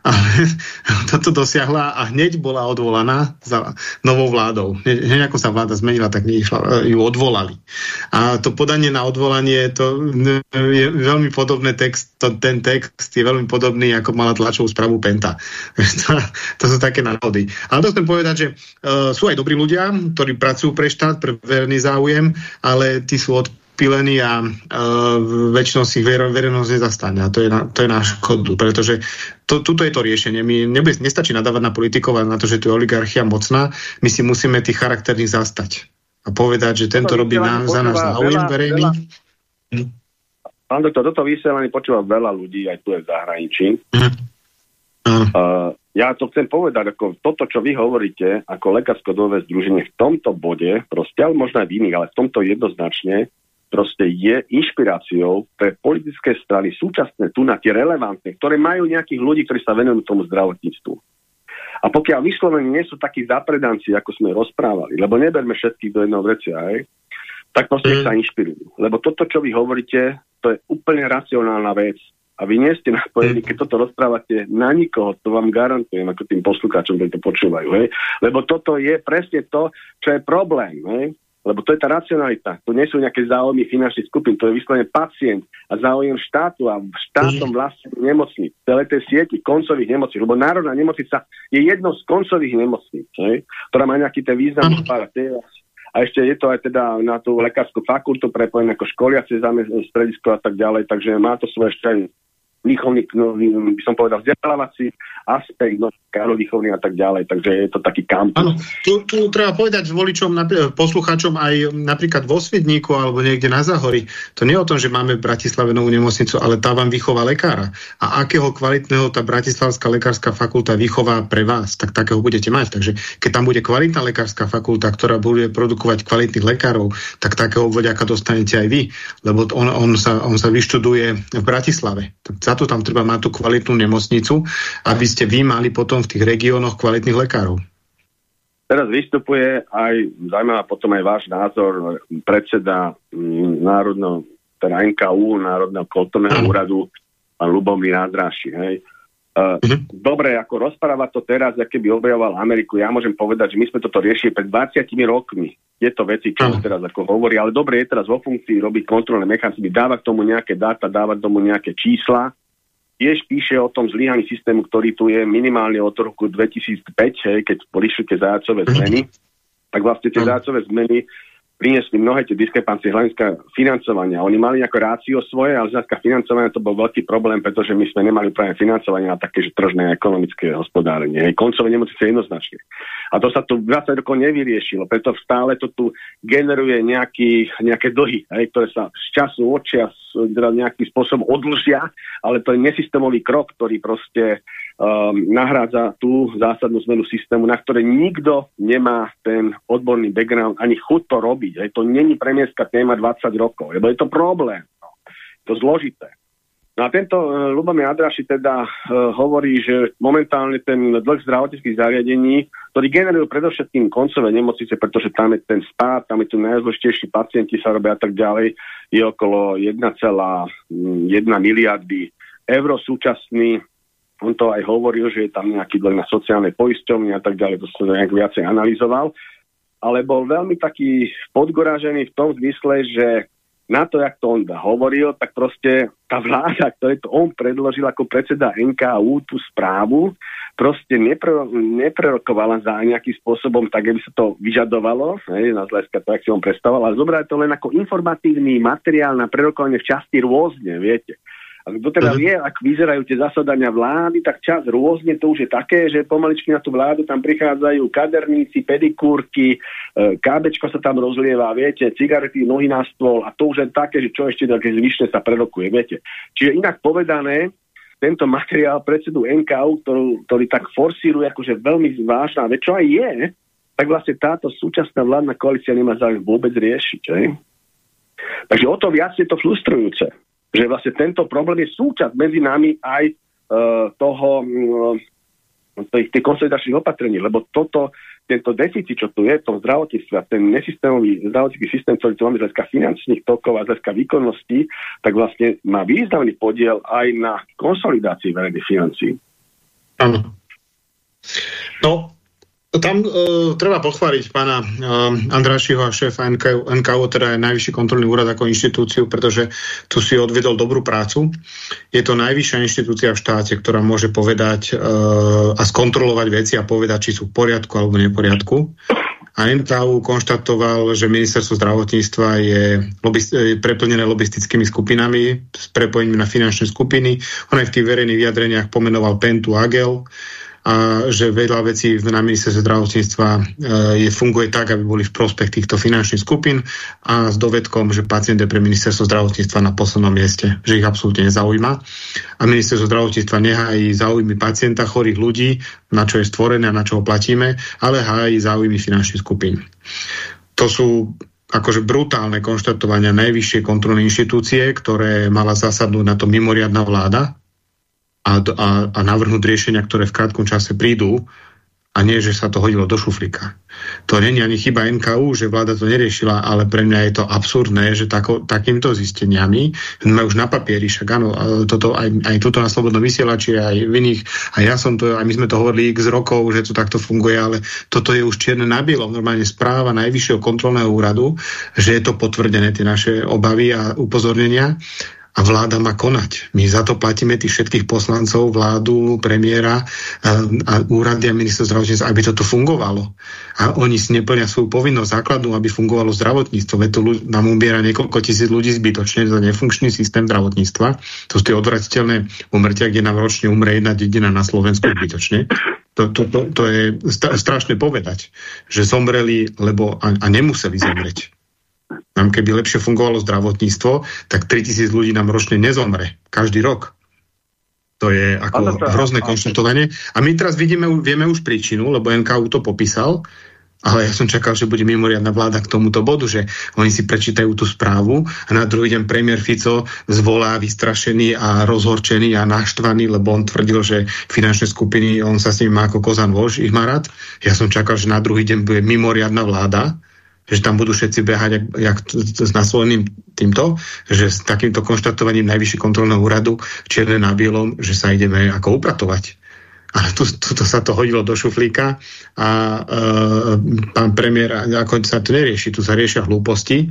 ale toto dosiahla a hneď bola odvolaná za novou vládou. Hneď ako sa vláda zmenila, tak neišla, ju odvolali. A to podanie na odvolanie to je veľmi podobný text, to, ten text je veľmi podobný, ako mala tlačovú správu Penta. to, to sú také náhody. Ale to chcem povedať, že uh, sú aj dobrí ľudia, ktorí pracujú pre štát, pre verejný záujem, ale tí sú od pilení a uh, väčšinou si ich verejnosť nezastane. A to je, na, to je náš škodu, pretože to, tuto je to riešenie. My nebude, nestačí nadávať na politikov a na to, že tu je oligarchia mocná. My si musíme tých charakterných zastať. A povedať, že tento robí na, za nás záujem verejný. Hm? Pán doktor, toto vysielanie počúva veľa ľudí, aj tu je v zahraničí. Hm. Uh, ja to chcem povedať, ako toto, čo vy hovoríte, ako lekársko-dové združenie v tomto bode, proste, ale možno aj v iných, ale v tomto jednoznačne, proste je inšpiráciou pre politické strany súčasné tu na tie relevantné, ktoré majú nejakých ľudí, ktorí sa venujú tomu zdravotníctvu. A pokiaľ vyslovene nie sú takí zapredanci, ako sme rozprávali, lebo neberme všetkých do jedného vrecia, aj, tak proste mm. sa inšpirujú. Lebo toto, čo vy hovoríte, to je úplne racionálna vec. A vy nie ste napojení, keď toto rozprávate na nikoho, to vám garantujem, ako tým poslucháčom, ktorí to počúvajú. Hej? Lebo toto je presne to, čo je problém. Hej? Lebo to je tá racionalita. To nie sú nejaké záujmy finančných skupín, to je vyslovene pacient a záujem štátu a štátom vlastne nemocníc, celé tej sieti koncových nemocníc, lebo Národná nemocnica je jednou z koncových nemocníc, ne? ktorá má nejaký ten význam a ešte je to aj teda na tú lekárskú fakultu prepojené ako školiace stredisko a tak ďalej, takže má to svoje ešte výchovný, no, by som povedal, vzdelávací aspekt, no, výchovný a tak ďalej, takže je to taký kampus. Áno, tu, tu treba povedať voličom, poslucháčom aj napríklad vo Svidníku alebo niekde na Zahori, to nie je o tom, že máme v Bratislave novú nemocnicu, ale tá vám vychová lekára. A akého kvalitného tá Bratislavská lekárska fakulta vychová pre vás, tak takého budete mať. Takže keď tam bude kvalitná lekárska fakulta, ktorá bude produkovať kvalitných lekárov, tak takého vodiaka dostanete aj vy, lebo on, on, sa, on sa vyštuduje v Bratislave. Tak za to tam treba mať tú kvalitnú nemocnicu, aby ste vy mali potom v tých regiónoch kvalitných lekárov. Teraz vystupuje aj, zaujímavá potom aj váš názor, predseda mm, Národného, teda NKU, Národného kultúrneho úradu, pán Lubomír Nádraši. Hej. Uh, uh-huh. Dobre, ako rozprávať to teraz, aké by objavoval Ameriku, ja môžem povedať, že my sme toto riešili pred 20 rokmi. Je to veci, čo uh-huh. teraz ako hovorí, ale dobre je teraz vo funkcii robiť kontrolné mechanizmy, dávať tomu nejaké dáta, dávať tomu nejaké čísla, tiež píše o tom zlyhaní systému, ktorý tu je minimálne od roku 2005, hej, keď prišli tie zájacové zmeny, tak vlastne tie zájacové zmeny priniesli mnohé tie diskrepancie hľadiska financovania. Oni mali nejaké rácio svoje, ale z hľadiska financovania to bol veľký problém, pretože my sme nemali práve financovanie na také, že tržné ekonomické hospodárenie. Hej, koncové nemocnice jednoznačne. A to sa tu 20 rokov nevyriešilo, preto stále to tu generuje nejaký, nejaké dlhy, hej, ktoré sa z času od čas teda nejakým spôsobom odlžia, ale to je nesystémový krok, ktorý proste nahrádza tú zásadnú zmenu systému, na ktoré nikto nemá ten odborný background ani chuť to robiť. Aj to není premiestka téma 20 rokov, lebo je to problém. No. To zložité. No a tento uh, Lubomir Adraši teda uh, hovorí, že momentálne ten dlh zdravotníckých zariadení, ktorý generujú predovšetkým koncové nemocnice, pretože tam je ten spád, tam je tu najzložitejší pacienti sa robia a tak ďalej, je okolo 1,1 miliardy eur súčasný. On to aj hovoril, že je tam nejaký dlh na sociálnej poisťovni a tak ďalej, to som nejak viacej analyzoval. Ale bol veľmi taký podgoražený v tom zmysle, že na to, jak to on hovoril, tak proste tá vláda, ktorý to on predložil ako predseda NKU tú správu, proste nepre, neprerokovala za nejakým spôsobom tak, aby sa to vyžadovalo, hej, na zleska to, jak si on predstavoval, ale zobrali to len ako informatívny materiál na prerokovanie v časti rôzne, viete. A kto teda mhm. vie, ak vyzerajú tie zasadania vlády, tak čas rôzne to už je také, že pomaličky na tú vládu tam prichádzajú kaderníci, pedikúrky, e, kábečko sa tam rozlieva, viete, cigarety, nohy na stôl a to už je také, že čo ešte také zvyšné sa prerokuje, viete. Čiže inak povedané, tento materiál predsedu NKU, ktorý, ktorý tak forsíruje akože veľmi vážna vec, čo aj je, tak vlastne táto súčasná vládna koalícia nemá záujem vôbec riešiť. Že? Takže o to viac je to frustrujúce že vlastne tento problém je súčasť medzi nami aj uh, toho uh, tých, konsolidačných opatrení, lebo toto, tento deficit, čo tu je v tom zdravotníctve ten nesystémový zdravotnícky systém, ktorý tu máme z hľadiska finančných tokov a z hľadiska výkonnosti, tak vlastne má významný podiel aj na konsolidácii verejných financí. Áno. No, tam uh, treba pochváliť pána uh, Andrášiho a šéfa NKU, NKU, teda je najvyšší kontrolný úrad ako inštitúciu, pretože tu si odvedol dobrú prácu. Je to najvyššia inštitúcia v štáte, ktorá môže povedať uh, a skontrolovať veci a povedať, či sú v poriadku alebo neporiadku. A NKU konštatoval, že ministerstvo zdravotníctva je lobist, preplnené lobistickými skupinami s prepojením na finančné skupiny. On aj v tých verejných vyjadreniach pomenoval Pentu Agel, že veľa vecí na ministerstve zdravotníctva e, je, funguje tak, aby boli v prospech týchto finančných skupín a s dovedkom, že pacient je pre ministerstvo zdravotníctva na poslednom mieste, že ich absolútne nezaujíma. A ministerstvo zdravotníctva nehájí záujmy pacienta, chorých ľudí, na čo je stvorené a na čo ho platíme, ale hájí záujmy finančných skupín. To sú akože brutálne konštatovania najvyššej kontrolnej inštitúcie, ktoré mala zasadnúť na to mimoriadná vláda, a, a, a navrhnúť riešenia, ktoré v krátkom čase prídu a nie, že sa to hodilo do šuflíka. To není ani chyba NKU, že vláda to neriešila, ale pre mňa je to absurdné, že tako, takýmto zisteniami sme už na papieri, však áno, toto, aj, aj tuto na Slobodnom vysielači, aj v iných, a ja som to, aj my sme to hovorili x rokov, že to takto funguje, ale toto je už čierne na bielom, normálne správa Najvyššieho kontrolného úradu, že je to potvrdené, tie naše obavy a upozornenia a vláda má konať. My za to platíme tých všetkých poslancov, vládu, premiéra a, a úrady a minister zdravotníctva, aby toto fungovalo. A oni si neplnia svoju povinnosť základnú, aby fungovalo zdravotníctvo. Veď to nám umiera niekoľko tisíc ľudí zbytočne za nefunkčný systém zdravotníctva. To sú tie odvratiteľné umrtia, kde nám ročne umre jedna dedina na Slovensku zbytočne. To, to, to, to je strašné povedať, že zomreli, lebo a, a nemuseli zomrieť nám keby lepšie fungovalo zdravotníctvo, tak 3000 ľudí nám ročne nezomre. Každý rok. To je ako to, hrozné konštatovanie. A my teraz vidíme, vieme už príčinu, lebo NKU to popísal, ale ja som čakal, že bude mimoriadná vláda k tomuto bodu, že oni si prečítajú tú správu a na druhý deň premiér Fico zvolá vystrašený a rozhorčený a naštvaný, lebo on tvrdil, že finančné skupiny, on sa s nimi má ako kozan vož, ich má rád. Ja som čakal, že na druhý deň bude mimoriadná vláda, že tam budú všetci behať jak, jak s nasloveným týmto, že s takýmto konštatovaním Najvyššie kontrolného úradu čierne na bielom, že sa ideme ako upratovať. Ale tu, tuto sa to hodilo do šuflíka a e, pán premiér, ako sa to nerieši, tu sa riešia hlúposti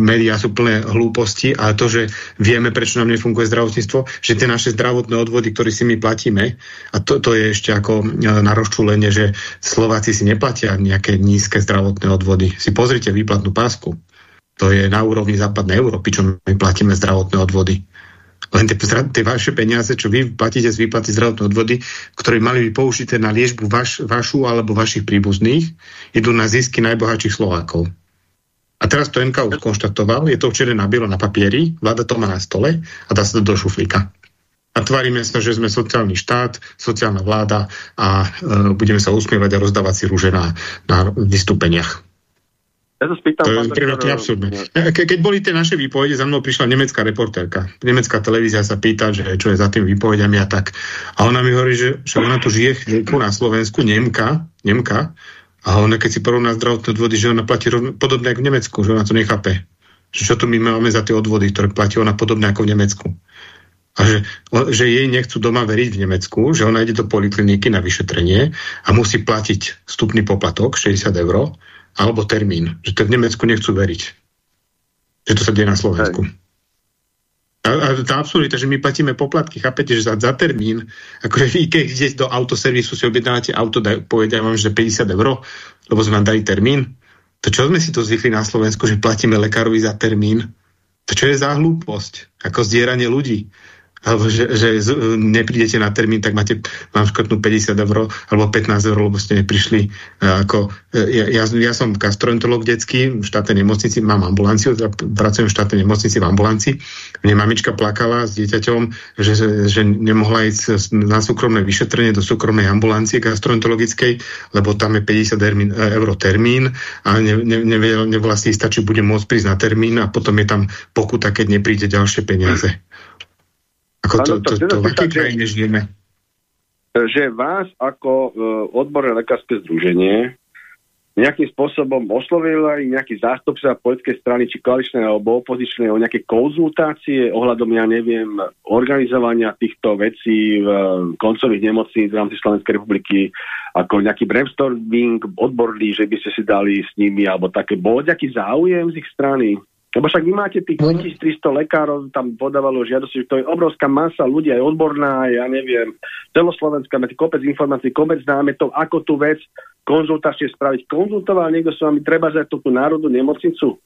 médiá sú plné hlúposti a to, že vieme, prečo nám nefunguje zdravotníctvo, že tie naše zdravotné odvody, ktoré si my platíme, a to, to je ešte ako e, na rozčúlenie, že Slováci si neplatia nejaké nízke zdravotné odvody. Si pozrite výplatnú pásku. To je na úrovni západnej Európy, čo my platíme zdravotné odvody. Len tie, tie vaše peniaze, čo vy platíte z výplaty zdravotné odvody, ktoré mali byť použité na liežbu vaš, vašu alebo vašich príbuzných, idú na zisky najbohatších Slovákov. A teraz to NKU skonštatoval, je to včera na bielo na papieri, vláda to má na stole a dá sa to do šuflíka. A tvárime sa, že sme sociálny štát, sociálna vláda a e, budeme sa usmievať a rozdávať si rúže na, na vystúpeniach. Ja sa spýtam, to je pre mňa to absurdné. Ke, keď boli tie naše výpovede, za mnou prišla nemecká reportérka. Nemecká televízia sa pýta, že čo je za tým výpovediami a tak. A ona mi hovorí, že, že ona tu žije na Slovensku, Nemka, Nemka, a ona keď si porovná zdravotné odvody, že ona platí rovno, podobne ako v Nemecku, že ona to nechápe. Že čo tu my máme za tie odvody, ktoré platí ona podobne ako v Nemecku. A že, že jej nechcú doma veriť v Nemecku, že ona ide do polikliniky na vyšetrenie a musí platiť vstupný poplatok 60 eur alebo termín. Že to v Nemecku nechcú veriť. Že to sa deje na Slovensku. Hej. A, a tá absurdita, že my platíme poplatky, chápete, že za, za termín, akože vy keď idete do autoservisu, si objednávate auto, daj, povedia vám, že 50 eur, lebo sme vám dali termín. To čo sme si to zvykli na Slovensku, že platíme lekárovi za termín? To čo je za hlúposť? Ako zdieranie ľudí alebo že, že neprídete na termín, tak máte, vám škrtnú 50 eur alebo 15 eur, lebo ste neprišli. E, ako, e, ja, ja, ja som gastroenterolog detský v štátnej nemocnici, mám ambulanciu, pracujem v štátnej nemocnici v ambulanci. Mne mamička plakala s dieťaťom, že, že, nemohla ísť na súkromné vyšetrenie do súkromnej ambulancie gastroenterologickej, lebo tam je 50 eur termín a ne, ne, ne, nebola si istá, či bude môcť prísť na termín a potom je tam pokuta, keď nepríde ďalšie peniaze. Ako to, to, to, to, v akej krajine žijeme? Že vás ako uh, odborné lekárske združenie nejakým spôsobom oslovil aj nejaký zástupca politickej strany, či koaličnej alebo opozičnej, o nejaké konzultácie ohľadom, ja neviem, organizovania týchto vecí v koncových nemocníc v rámci Slovenskej republiky, ako nejaký brainstorming odborný, že by ste si dali s nimi, alebo také, bol nejaký záujem z ich strany? Lebo však vy máte tých 2300 no. lekárov, tam podávalo žiadosti, že to je obrovská masa ľudí, aj odborná, aj ja neviem, celoslovenská, máte kopec informácií, kopec námetov, ako tú vec konzultácie spraviť. Konzultoval niekto s vami, treba za tú národnú nemocnicu?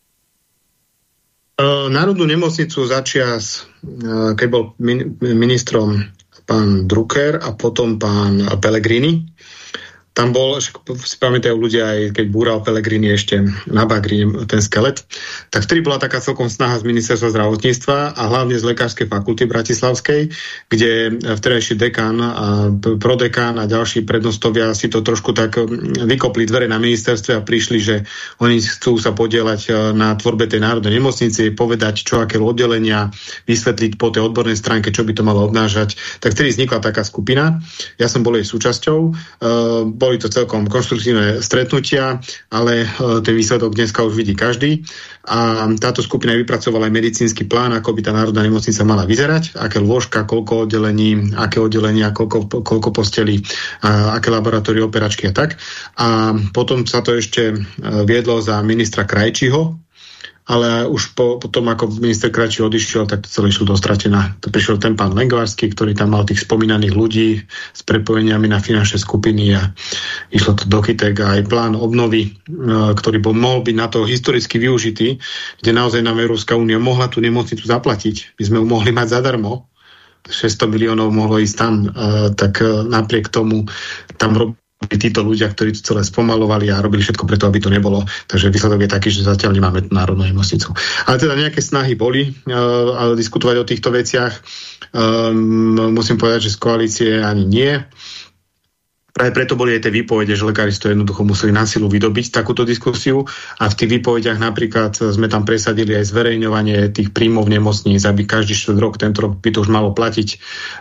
Uh, národnú nemocnicu začias, uh, keď bol min ministrom pán Drucker a potom pán Pellegrini, tam bol, si pamätajú ľudia aj keď búral Pelegrini ešte na Bagri ten skelet, tak vtedy bola taká celkom snaha z ministerstva zdravotníctva a hlavne z Lekárskej fakulty Bratislavskej, kde vtedajší dekán a prodekán a ďalší prednostovia si to trošku tak vykopli dvere na ministerstve a prišli, že oni chcú sa podielať e, na tvorbe tej národnej nemocnice, povedať, čo aké oddelenia, vysvetliť po tej odbornej stránke, čo by to malo obnášať. Tak vtedy vznikla taká skupina. Ja som bol jej súčasťou. Uh, boli to celkom konštruktívne stretnutia, ale e, ten výsledok dneska už vidí každý. A táto skupina vypracovala aj medicínsky plán, ako by tá národná nemocnica mala vyzerať, aké lôžka, koľko oddelení, aké oddelenia, koľko, koľko postelí, aké laboratórie, operačky a tak. A potom sa to ešte e, viedlo za ministra Krajčiho, ale už po, po ako minister Krači odišiel, tak to celé išlo dostratená. To prišiel ten pán Lengvarský, ktorý tam mal tých spomínaných ľudí s prepojeniami na finančné skupiny a išlo to do chytek a aj plán obnovy, e, ktorý bol, mohol byť na to historicky využitý, kde naozaj nám Európska únia mohla tú nemocnicu zaplatiť. My sme ju mohli mať zadarmo, 600 miliónov mohlo ísť tam, uh, tak uh, napriek tomu tam rob, títo ľudia, ktorí to celé spomalovali a robili všetko preto, aby to nebolo. Takže výsledok je taký, že zatiaľ nemáme národnú nemocnicu. Ale teda nejaké snahy boli uh, diskutovať o týchto veciach. Um, musím povedať, že z koalície ani nie. Práve preto boli aj tie výpovede, že lekári to jednoducho museli na silu vydobiť takúto diskusiu a v tých výpovediach napríklad sme tam presadili aj zverejňovanie tých príjmov nemocníc, aby každý štvrt rok, tento rok by to už malo platiť.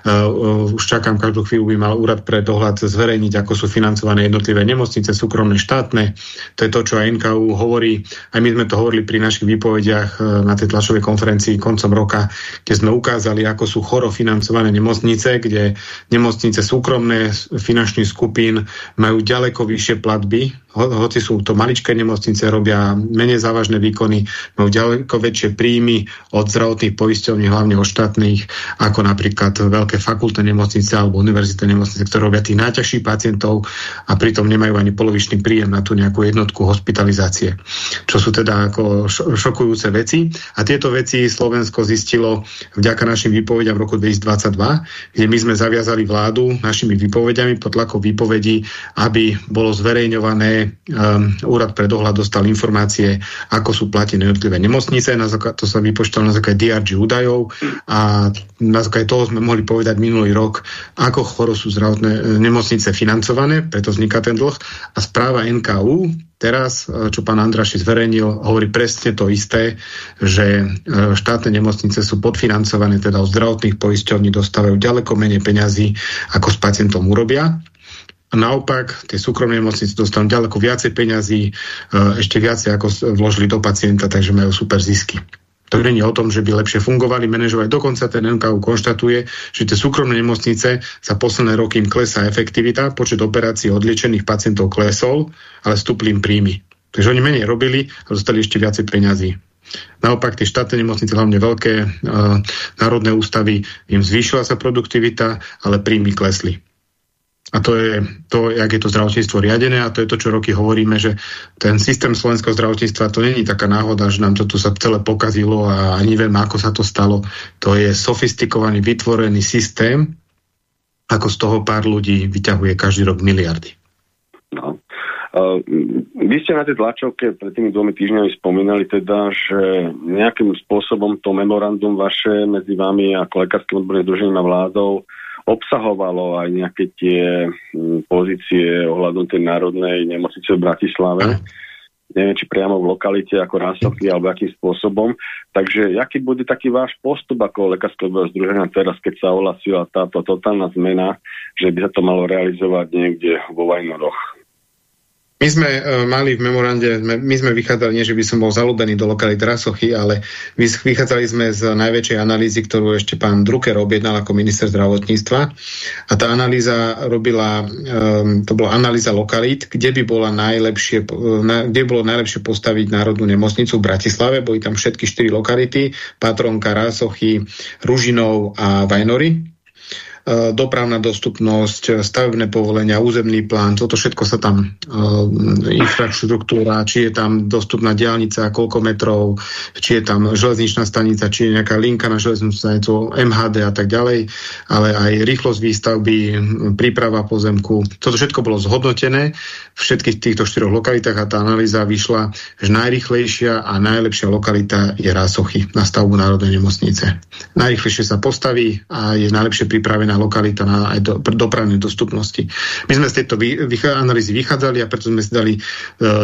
Uh, už čakám, každú chvíľu by mal úrad pre dohľad zverejniť, ako sú financované jednotlivé nemocnice, súkromné, štátne. To je to, čo aj NKU hovorí. Aj my sme to hovorili pri našich výpovediach uh, na tej tlačovej konferencii koncom roka, kde sme ukázali, ako sú choro financované nemocnice, kde nemocnice súkromné, finančný skúp skupín majú ďaleko vyššie platby, ho, hoci sú to maličké nemocnice, robia menej závažné výkony, majú ďaleko väčšie príjmy od zdravotných poisťovní, hlavne od štátnych, ako napríklad veľké fakultné nemocnice alebo univerzitné nemocnice, ktoré robia tých najťažších pacientov a pritom nemajú ani polovičný príjem na tú nejakú jednotku hospitalizácie. Čo sú teda ako šokujúce veci. A tieto veci Slovensko zistilo vďaka našim výpovediam v roku 2022, kde my sme zaviazali vládu našimi výpovediami pod tlakom výpovedí, aby bolo zverejňované, um, úrad pre dohľad dostal informácie, ako sú platené jednotlivé nemocnice, na to sa vypočítalo na základe DRG údajov a na základe toho sme mohli povedať minulý rok, ako choro sú zdravotné e, nemocnice financované, preto vzniká ten dlh a správa NKU teraz, e, čo pán Andraši zverejnil, hovorí presne to isté, že e, štátne nemocnice sú podfinancované, teda od zdravotných poisťovní dostávajú ďaleko menej peňazí, ako s pacientom urobia. Naopak, tie súkromné nemocnice dostanú ďaleko viacej peňazí, e, ešte viacej ako vložili do pacienta, takže majú super zisky. To nie je o tom, že by lepšie fungovali, manažovať. Dokonca ten NKU konštatuje, že tie súkromné nemocnice za posledné roky im klesá efektivita, počet operácií odliečených pacientov klesol, ale stúpli im príjmy. Takže oni menej robili a dostali ešte viacej peňazí. Naopak tie štátne nemocnice, hlavne veľké e, národné ústavy, im zvýšila sa produktivita, ale príjmy klesli. A to je to, jak je to zdravotníctvo riadené a to je to, čo roky hovoríme, že ten systém slovenského zdravotníctva to není taká náhoda, že nám to tu sa celé pokazilo a ani vieme, ako sa to stalo. To je sofistikovaný, vytvorený systém, ako z toho pár ľudí vyťahuje každý rok miliardy. No. Uh, vy ste na tej tlačovke pred tými dvomi týždňami spomínali teda, že nejakým spôsobom to memorandum vaše medzi vami a lekárskym odborným združením a vládou obsahovalo aj nejaké tie mm, pozície ohľadom tej národnej nemocnice v Bratislave. Neviem, či priamo v lokalite ako Rásovky alebo akým spôsobom. Takže aký bude taký váš postup ako lekárského združenia teraz, keď sa ohlasila táto totálna zmena, že by sa to malo realizovať niekde vo Vajnoroch? My sme uh, mali v memorande, my sme vychádzali, nie že by som bol zalúbený do lokality Rasochy, ale vychádzali sme z najväčšej analýzy, ktorú ešte pán Drucker objednal ako minister zdravotníctva. A tá analýza robila, um, to bola analýza lokalít, kde by bola najlepšie, na, kde bolo najlepšie postaviť národnú nemocnicu v Bratislave. Boli tam všetky štyri lokality, Patronka, Rásochy, Ružinov a Vajnory E, dopravná dostupnosť, stavebné povolenia, územný plán, toto všetko sa tam, e, infraštruktúra, či je tam dostupná diálnica, koľko metrov, či je tam železničná stanica, či je nejaká linka na železničnú stanicu, MHD a tak ďalej, ale aj rýchlosť výstavby, príprava pozemku. Toto všetko bolo zhodnotené v všetkých týchto štyroch lokalitách a tá analýza vyšla, že najrychlejšia a najlepšia lokalita je Rásochy na stavbu Národnej nemocnice. Najrychlejšie sa postaví a je najlepšie pripravená lokalita na aj do, dopravnej dostupnosti. My sme z tejto vy, analýzy vychádzali a preto sme si dali e,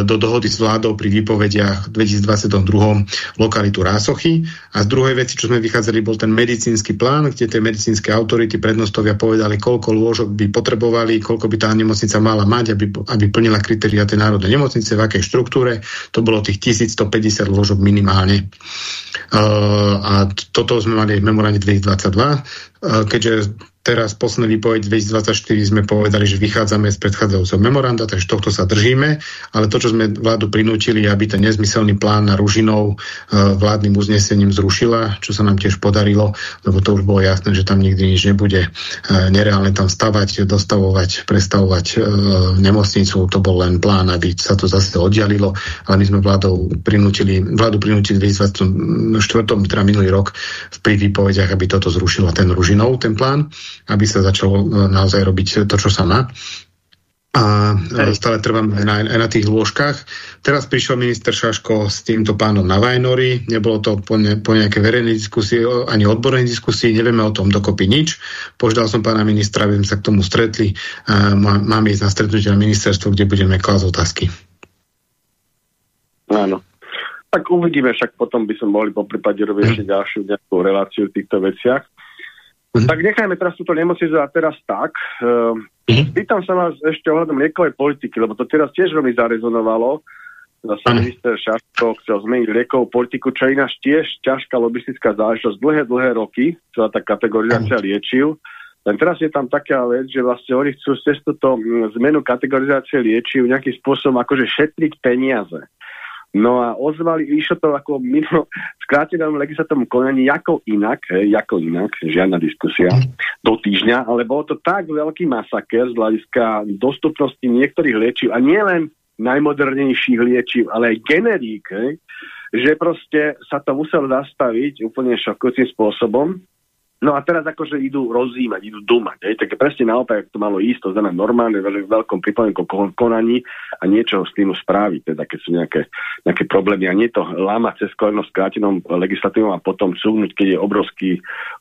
do dohody s vládou pri výpovediach v 2022 lokalitu Rásochy a z druhej veci, čo sme vychádzali, bol ten medicínsky plán, kde tie medicínske autority, prednostovia povedali, koľko lôžok by potrebovali, koľko by tá nemocnica mala mať, aby, aby plnila kritéria tej národnej nemocnice, v akej štruktúre. To bolo tých 1150 lôžok minimálne. Uh, a toto sme mali v memorande 2022, uh, keďže Teraz posledný výpoveď 2024 sme povedali, že vychádzame z predchádzajúceho memoranda, takže tohto sa držíme, ale to, čo sme vládu prinútili, aby ten nezmyselný plán na Ružinov e, vládnym uznesením zrušila, čo sa nám tiež podarilo, lebo to už bolo jasné, že tam nikdy nič nebude e, nereálne tam stavať, dostavovať, prestavovať nemocnicu, to bol len plán, aby sa to zase oddialilo, ale my sme vládou prinútili, vládu prinútili v 2024, teda minulý rok pri výpovediach, aby toto zrušila ten Ružinov, ten plán aby sa začalo e, naozaj robiť to, čo sa má. A Hej. stále trvám aj na, aj na tých lôžkach. Teraz prišiel minister Šaško s týmto pánom na Vajnori. Nebolo to po, ne, po nejaké verejnej diskusii, ani odbornej diskusii. Nevieme o tom dokopy nič. Požiadal som pána ministra, aby sme sa k tomu stretli. A má, máme ísť na stretnutie na ministerstvo, kde budeme klásť otázky. Áno. Tak uvidíme, však potom by som mohli po prípade robiť ešte ďalšiu nejakú reláciu v týchto veciach. Mm-hmm. Tak nechajme teraz túto nemocnicu a teraz tak. Uh, mm-hmm. Pýtam sa vás ešte ohľadom liekovej politiky, lebo to teraz tiež veľmi zarezonovalo. Zase minister Šaško chcel zmeniť liekovú politiku, čo je ináč tiež ťažká lobistická záležitosť dlhé, dlhé roky, celá tá kategorizácia mm-hmm. liečiv. Len teraz je tam taká vec, že vlastne oni chcú cez túto zmenu kategorizácie liečiv nejakým spôsobom akože šetriť peniaze. No a ozvali, išlo to ako mimo skrátenom legislatívnom konaní, ako inak, hej, ako inak, žiadna diskusia, do týždňa, ale bolo to tak veľký masaker z hľadiska dostupnosti niektorých liečiv a nielen najmodernejších liečiv, ale aj generík, hej, že proste sa to muselo zastaviť úplne šokujúcim spôsobom No a teraz akože idú rozímať, idú dumať. Hej? Tak presne naopak, to malo ísť, to znamená normálne, v veľkom pripomienkom konaní a niečo s tým spraviť, teda keď sú nejaké, nejaké problémy a nie to lámať cez koleno skrátenom legislatívom a potom súhnuť, keď je obrovský,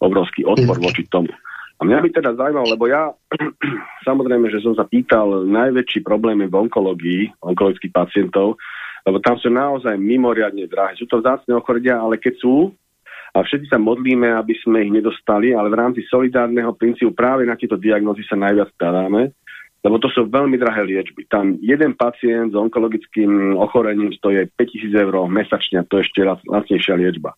obrovský odpor voči tomu. A mňa by teda zaujímalo, lebo ja samozrejme, že som sa pýtal, najväčší problém je v onkológii, onkologických pacientov, lebo tam sú naozaj mimoriadne drahé. Sú to vzácne ochorenia, ale keď sú, a všetci sa modlíme, aby sme ich nedostali, ale v rámci solidárneho princípu práve na tieto diagnózy sa najviac staráme, lebo to sú veľmi drahé liečby. Tam jeden pacient s onkologickým ochorením stojí 5000 eur mesačne to je ešte lacnejšia liečba.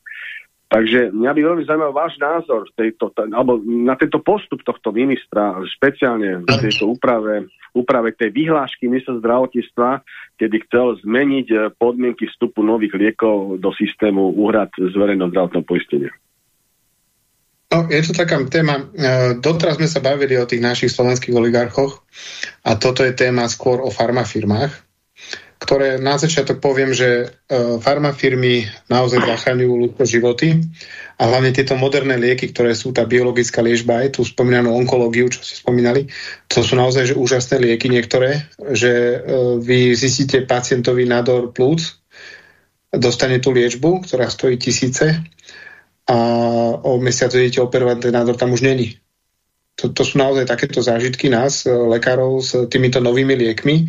Takže mňa by veľmi zaujímal váš názor v tejto, alebo na tento postup tohto ministra, špeciálne na tejto úprave, úprave tej vyhlášky ministra zdravotníctva, kedy chcel zmeniť eh, podmienky vstupu nových liekov do systému úhrad z verejného zdravotného poistenia. No, je to taká téma, eh, doteraz sme sa bavili o tých našich slovenských oligarchoch a toto je téma skôr o farmafirmách ktoré na začiatok poviem, že uh, farmafirmy naozaj zachraňujú ľudské životy a hlavne tieto moderné lieky, ktoré sú tá biologická liečba, aj tú spomínanú onkológiu, čo ste spomínali, to sú naozaj že úžasné lieky niektoré, že uh, vy zistíte pacientovi nádor plúc, dostane tú liečbu, ktorá stojí tisíce a o mesiac idete operovať, ten nádor tam už není. To, to sú naozaj takéto zážitky nás, e, lekárov, s týmito novými liekmi,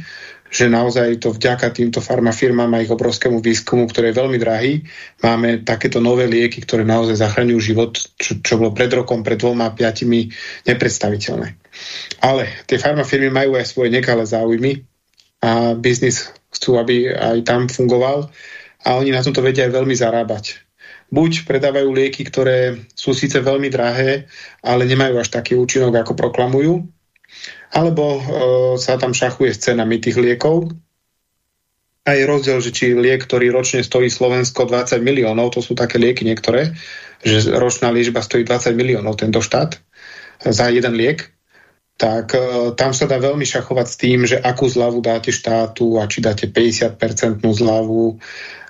že naozaj to vďaka týmto farmafirmám a ich obrovskému výskumu, ktorý je veľmi drahý, máme takéto nové lieky, ktoré naozaj zachraňujú život, čo, čo bolo pred rokom, pred dvoma, piatimi nepredstaviteľné. Ale tie farmafirmy majú aj svoje nekalé záujmy a biznis chcú, aby aj tam fungoval a oni na tomto vedia aj veľmi zarábať. Buď predávajú lieky, ktoré sú síce veľmi drahé, ale nemajú až taký účinok, ako proklamujú, alebo e, sa tam šachuje s cenami tých liekov. A je rozdiel, že či liek, ktorý ročne stojí Slovensko 20 miliónov, to sú také lieky niektoré, že ročná liečba stojí 20 miliónov tento štát za jeden liek, tak e, tam sa dá veľmi šachovať s tým, že akú zľavu dáte štátu a či dáte 50% zľavu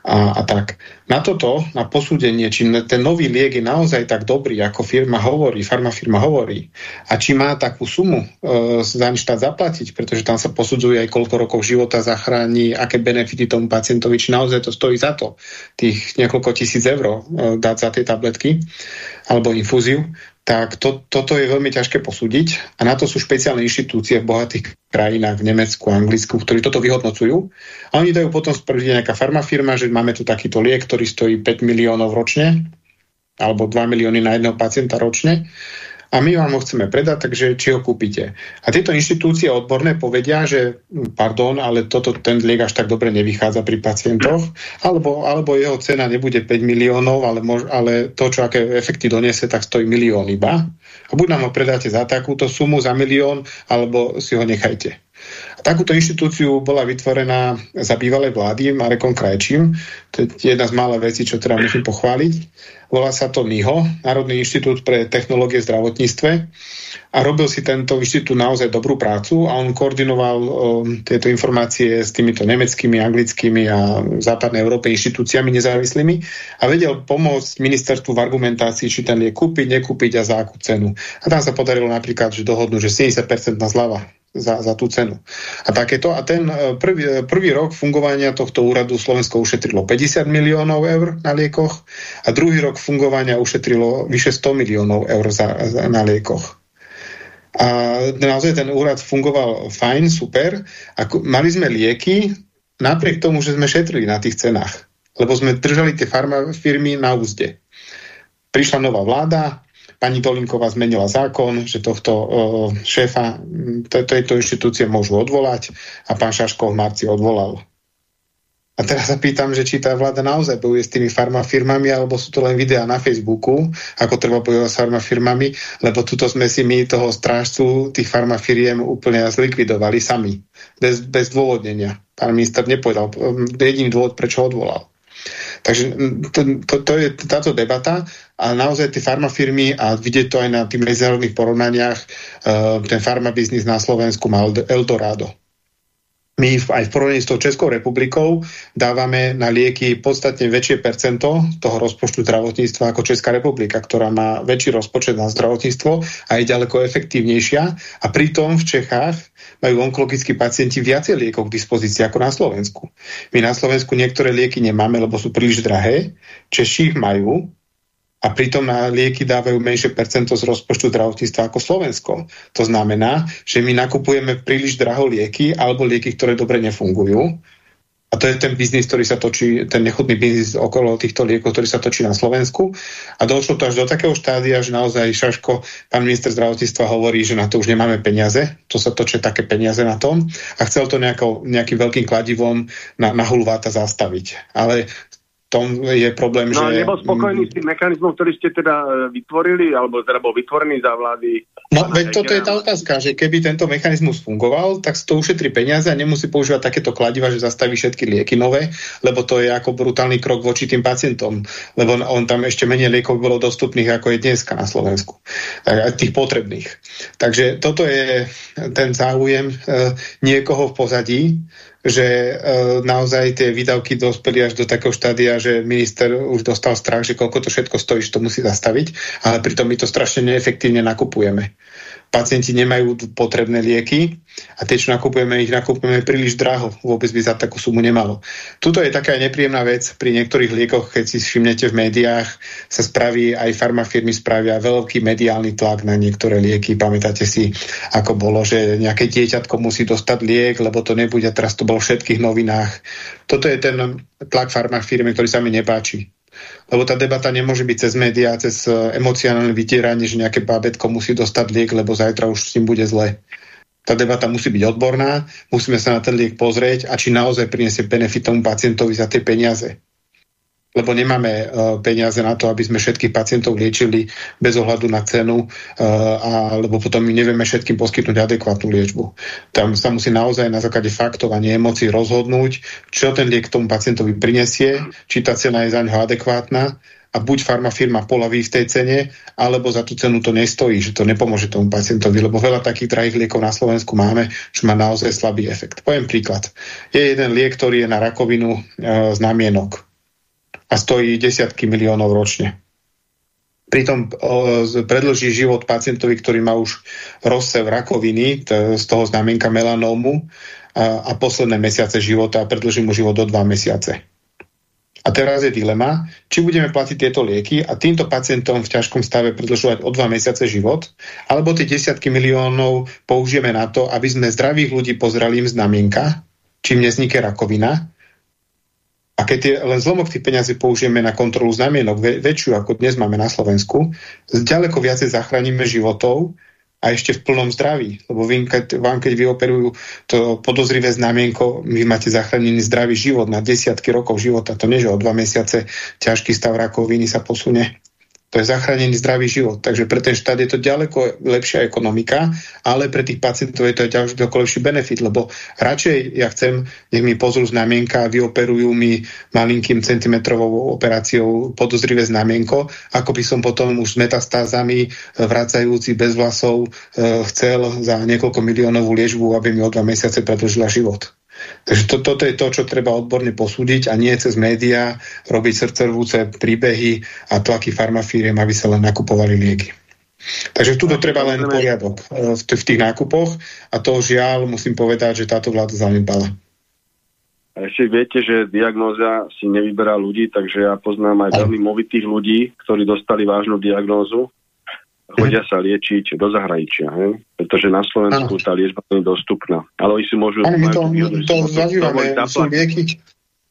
a, a tak. Na toto, na posúdenie, či ten nový liek je naozaj tak dobrý, ako firma hovorí, farmafirma hovorí, a či má takú sumu e, za štát zaplatiť, pretože tam sa posudzuje aj koľko rokov života zachráni, aké benefity tomu pacientovi, či naozaj to stojí za to, tých niekoľko tisíc eur e, dať za tie tabletky alebo infúziu, tak to, toto je veľmi ťažké posúdiť. A na to sú špeciálne inštitúcie v bohatých krajinách, v Nemecku, Anglicku, ktorí toto vyhodnocujú. A oni dajú potom spraviť nejaká farmafirma, že máme tu takýto liek, ktorý stojí 5 miliónov ročne alebo 2 milióny na jedného pacienta ročne a my vám ho chceme predať, takže či ho kúpite. A tieto inštitúcie odborné povedia, že hm, pardon, ale toto, ten liek až tak dobre nevychádza pri pacientoch, alebo, alebo jeho cena nebude 5 miliónov, ale, mož, ale to, čo aké efekty doniesie, tak stojí milión iba. A buď nám ho predáte za takúto sumu, za milión, alebo si ho nechajte. Takúto inštitúciu bola vytvorená za bývalej vlády Marekom Krajčím. To je jedna z malých vecí, čo teda musím pochváliť. Volá sa to NIHO, Národný inštitút pre technológie v zdravotníctve. A robil si tento inštitút naozaj dobrú prácu a on koordinoval um, tieto informácie s týmito nemeckými, anglickými a západnej Európe inštitúciami nezávislými a vedel pomôcť ministerstvu v argumentácii, či ten je kúpiť, nekúpiť a za akú cenu. A tam sa podarilo napríklad, že dohodnú, že 70% na zľava za, za tú cenu. A takéto. A ten e, prvý, e, prvý rok fungovania tohto úradu Slovensko ušetrilo 50 miliónov eur na liekoch a druhý rok fungovania ušetrilo vyše 100 miliónov eur za, za, na liekoch. A naozaj ten úrad fungoval fajn, super. A mali sme lieky napriek tomu, že sme šetrili na tých cenách. Lebo sme držali tie farmafirmy na úzde. Prišla nová vláda, Pani Dolinková zmenila zákon, že tohto šéfa tejto inštitúcie môžu odvolať a pán Šaško v marci odvolal. A teraz sa pýtam, že či tá vláda naozaj bojuje s tými farmafirmami, alebo sú to len videá na Facebooku, ako treba bojovať s farmafirmami, lebo tuto sme si my toho strážcu tých farmafiriem úplne zlikvidovali sami, bez, bez dôvodnenia. Pán minister nepovedal jediný dôvod, prečo odvolal. Takže to, to, to je táto debata a naozaj tie farmafirmy a vidieť to aj na tých medzinárodných porovnaniach, uh, ten farmabiznis na Slovensku mal Eldorado. my aj v porovnaní s tou Českou republikou dávame na lieky podstatne väčšie percento toho rozpočtu zdravotníctva ako Česká republika, ktorá má väčší rozpočet na zdravotníctvo a je ďaleko efektívnejšia. A pritom v Čechách majú onkologickí pacienti viacej liekov k dispozícii ako na Slovensku. My na Slovensku niektoré lieky nemáme, lebo sú príliš drahé. Češi ich majú, a pritom na lieky dávajú menšie percento z rozpočtu zdravotníctva ako Slovensko. To znamená, že my nakupujeme príliš draho lieky alebo lieky, ktoré dobre nefungujú. A to je ten biznis, ktorý sa točí, ten nechodný biznis okolo týchto liekov, ktorý sa točí na Slovensku. A došlo to až do takého štádia, že naozaj Šaško, pán minister zdravotníctva hovorí, že na to už nemáme peniaze, to sa točí také peniaze na tom a chcel to nejako, nejakým veľkým kladivom na, na hulváta zastaviť. Ale tom je problém, no, že... Nebol spokojný s tým mechanizmom, ktorý ste teda e, vytvorili, alebo teda bol vytvorený za vlády? No, veď toto je tá otázka, že keby tento mechanizmus fungoval, tak to ušetrí peniaze a nemusí používať takéto kladiva, že zastaví všetky lieky nové, lebo to je ako brutálny krok voči tým pacientom, lebo on tam ešte menej liekov bolo dostupných, ako je dneska na Slovensku. Tých potrebných. Takže toto je ten záujem e, niekoho v pozadí, že e, naozaj tie výdavky dospeli až do takého štádia, že minister už dostal strach, že koľko to všetko stojí, že to musí zastaviť, ale pritom my to strašne neefektívne nakupujeme pacienti nemajú potrebné lieky a tie, čo nakupujeme, ich nakupujeme príliš draho. Vôbec by za takú sumu nemalo. Tuto je taká nepríjemná vec pri niektorých liekoch, keď si všimnete v médiách, sa spraví, aj farmafirmy spravia veľký mediálny tlak na niektoré lieky. Pamätáte si, ako bolo, že nejaké dieťatko musí dostať liek, lebo to nebude, teraz to bolo v všetkých novinách. Toto je ten tlak farmafirmy, ktorý sa mi nepáči lebo tá debata nemôže byť cez médiá, cez e, emocionálne vytieranie, že nejaké bábetko musí dostať liek, lebo zajtra už s ním bude zle. Tá debata musí byť odborná, musíme sa na ten liek pozrieť a či naozaj priniesie benefit tomu pacientovi za tie peniaze lebo nemáme uh, peniaze na to, aby sme všetkých pacientov liečili bez ohľadu na cenu, uh, a, lebo potom my nevieme všetkým poskytnúť adekvátnu liečbu. Tam sa musí naozaj na základe faktov a nie rozhodnúť, čo ten liek tomu pacientovi prinesie, či tá cena je za ňo adekvátna a buď farmafirma polaví v tej cene, alebo za tú cenu to nestojí, že to nepomôže tomu pacientovi, lebo veľa takých drahých liekov na Slovensku máme, čo má naozaj slabý efekt. Poviem príklad. Je jeden liek, ktorý je na rakovinu e, znamienok a stojí desiatky miliónov ročne. Pritom predlží život pacientovi, ktorý má už rozsev rakoviny, z toho znamienka melanómu a, a posledné mesiace života a predlží mu život do dva mesiace. A teraz je dilema, či budeme platiť tieto lieky a týmto pacientom v ťažkom stave predlžovať o dva mesiace život, alebo tie desiatky miliónov použijeme na to, aby sme zdravých ľudí pozreli im znamienka, čím nezniké rakovina a keď tie, len zlomok tých peňazí použijeme na kontrolu znamienok, väč- väčšiu ako dnes máme na Slovensku, ďaleko viacej zachránime životov a ešte v plnom zdraví. Lebo vy, keď, vám, keď vyoperujú to podozrivé znamienko, vy máte zachránený zdravý život na desiatky rokov života. To nie, že o dva mesiace ťažký stav rakoviny sa posunie to je zachránený zdravý život. Takže pre ten štát je to ďaleko lepšia ekonomika, ale pre tých pacientov je to ďaleko benefit, lebo radšej ja chcem, nech mi pozrú znamienka vyoperujú mi malinkým centimetrovou operáciou podozrivé znamienko, ako by som potom už s metastázami vracajúci bez vlasov e, chcel za niekoľko miliónovú liežbu, aby mi o dva mesiace predlžila život. Takže to, toto je to, čo treba odborne posúdiť a nie cez médiá robiť srdcervúce príbehy a tlaky farmafíriem, aby sa len nakupovali lieky. Takže tuto treba len poriadok e, v, v tých nákupoch a to žiaľ musím povedať, že táto vláda zanedbala. A ešte viete, že diagnóza si nevyberá ľudí, takže ja poznám aj veľmi movitých ľudí, ktorí dostali vážnu diagnózu chodia sa liečiť do zahraničia, he? pretože na Slovensku ano. tá liečba nie je dostupná. Ale oni si môžu... Áno, my to, výhodu, to zažívame. Sú lieky,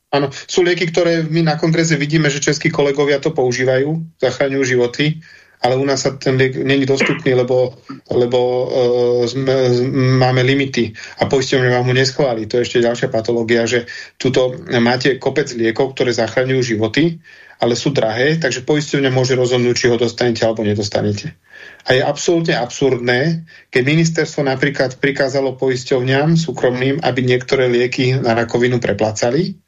áno, sú lieky, ktoré my na kongrese vidíme, že českí kolegovia to používajú, zachraňujú životy, ale u nás sa ten liek není dostupný, lebo, lebo uh, sme, máme limity a poisťovne vám ho neschváli. To je ešte ďalšia patológia, že tuto máte kopec liekov, ktoré zachraňujú životy, ale sú drahé, takže poisťovňa môže rozhodnúť, či ho dostanete alebo nedostanete. A je absolútne absurdné, keď ministerstvo napríklad prikázalo poisťovňam súkromným, aby niektoré lieky na rakovinu preplácali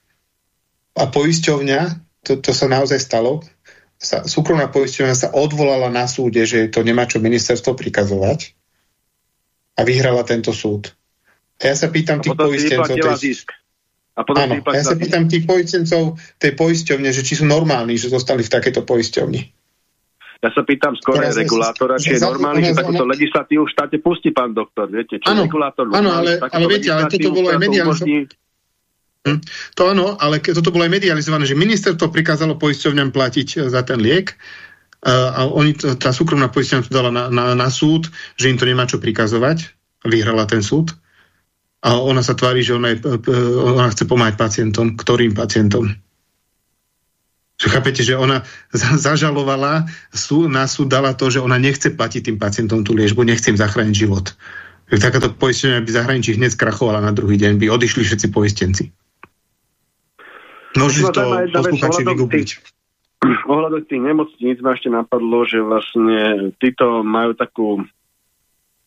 a poisťovňa, to, to sa naozaj stalo, sa, súkromná poisťovňa sa odvolala na súde, že to nemá čo ministerstvo prikazovať a vyhrala tento súd. A ja sa pýtam tých poistencov... Tej... A potom Áno, ja sa pýtam tých poistencov tej poisťovne, že či sú normálni, že zostali v takejto poisťovni. Ja sa pýtam skôr aj regulátora, či je normálne, že takúto legislatívu v štáte pustí, pán doktor, viete, či áno, regulátor... Áno, ale, ale viete, ale toto bolo aj medializované. Hm, to áno, ale toto bolo aj medializované, že ministerstvo prikázalo poisťovňam platiť e, za ten liek a oni, tá súkromná poisťovňa to dala na, na, na súd, že im to nemá čo prikazovať. Vyhrala ten súd. A ona sa tvári, že ona, je, ona chce pomáhať pacientom. Ktorým pacientom? Že chápete, že ona zažalovala, sú, na súd dala to, že ona nechce platiť tým pacientom tú liežbu, nechce im zachrániť život. Takáto poistenia by zahraničí hneď skrachovala na druhý deň, by odišli všetci poistenci. No, to poslúchači vygoogliť. Ohľadom tých nemocníc ma ešte napadlo, že vlastne títo majú takú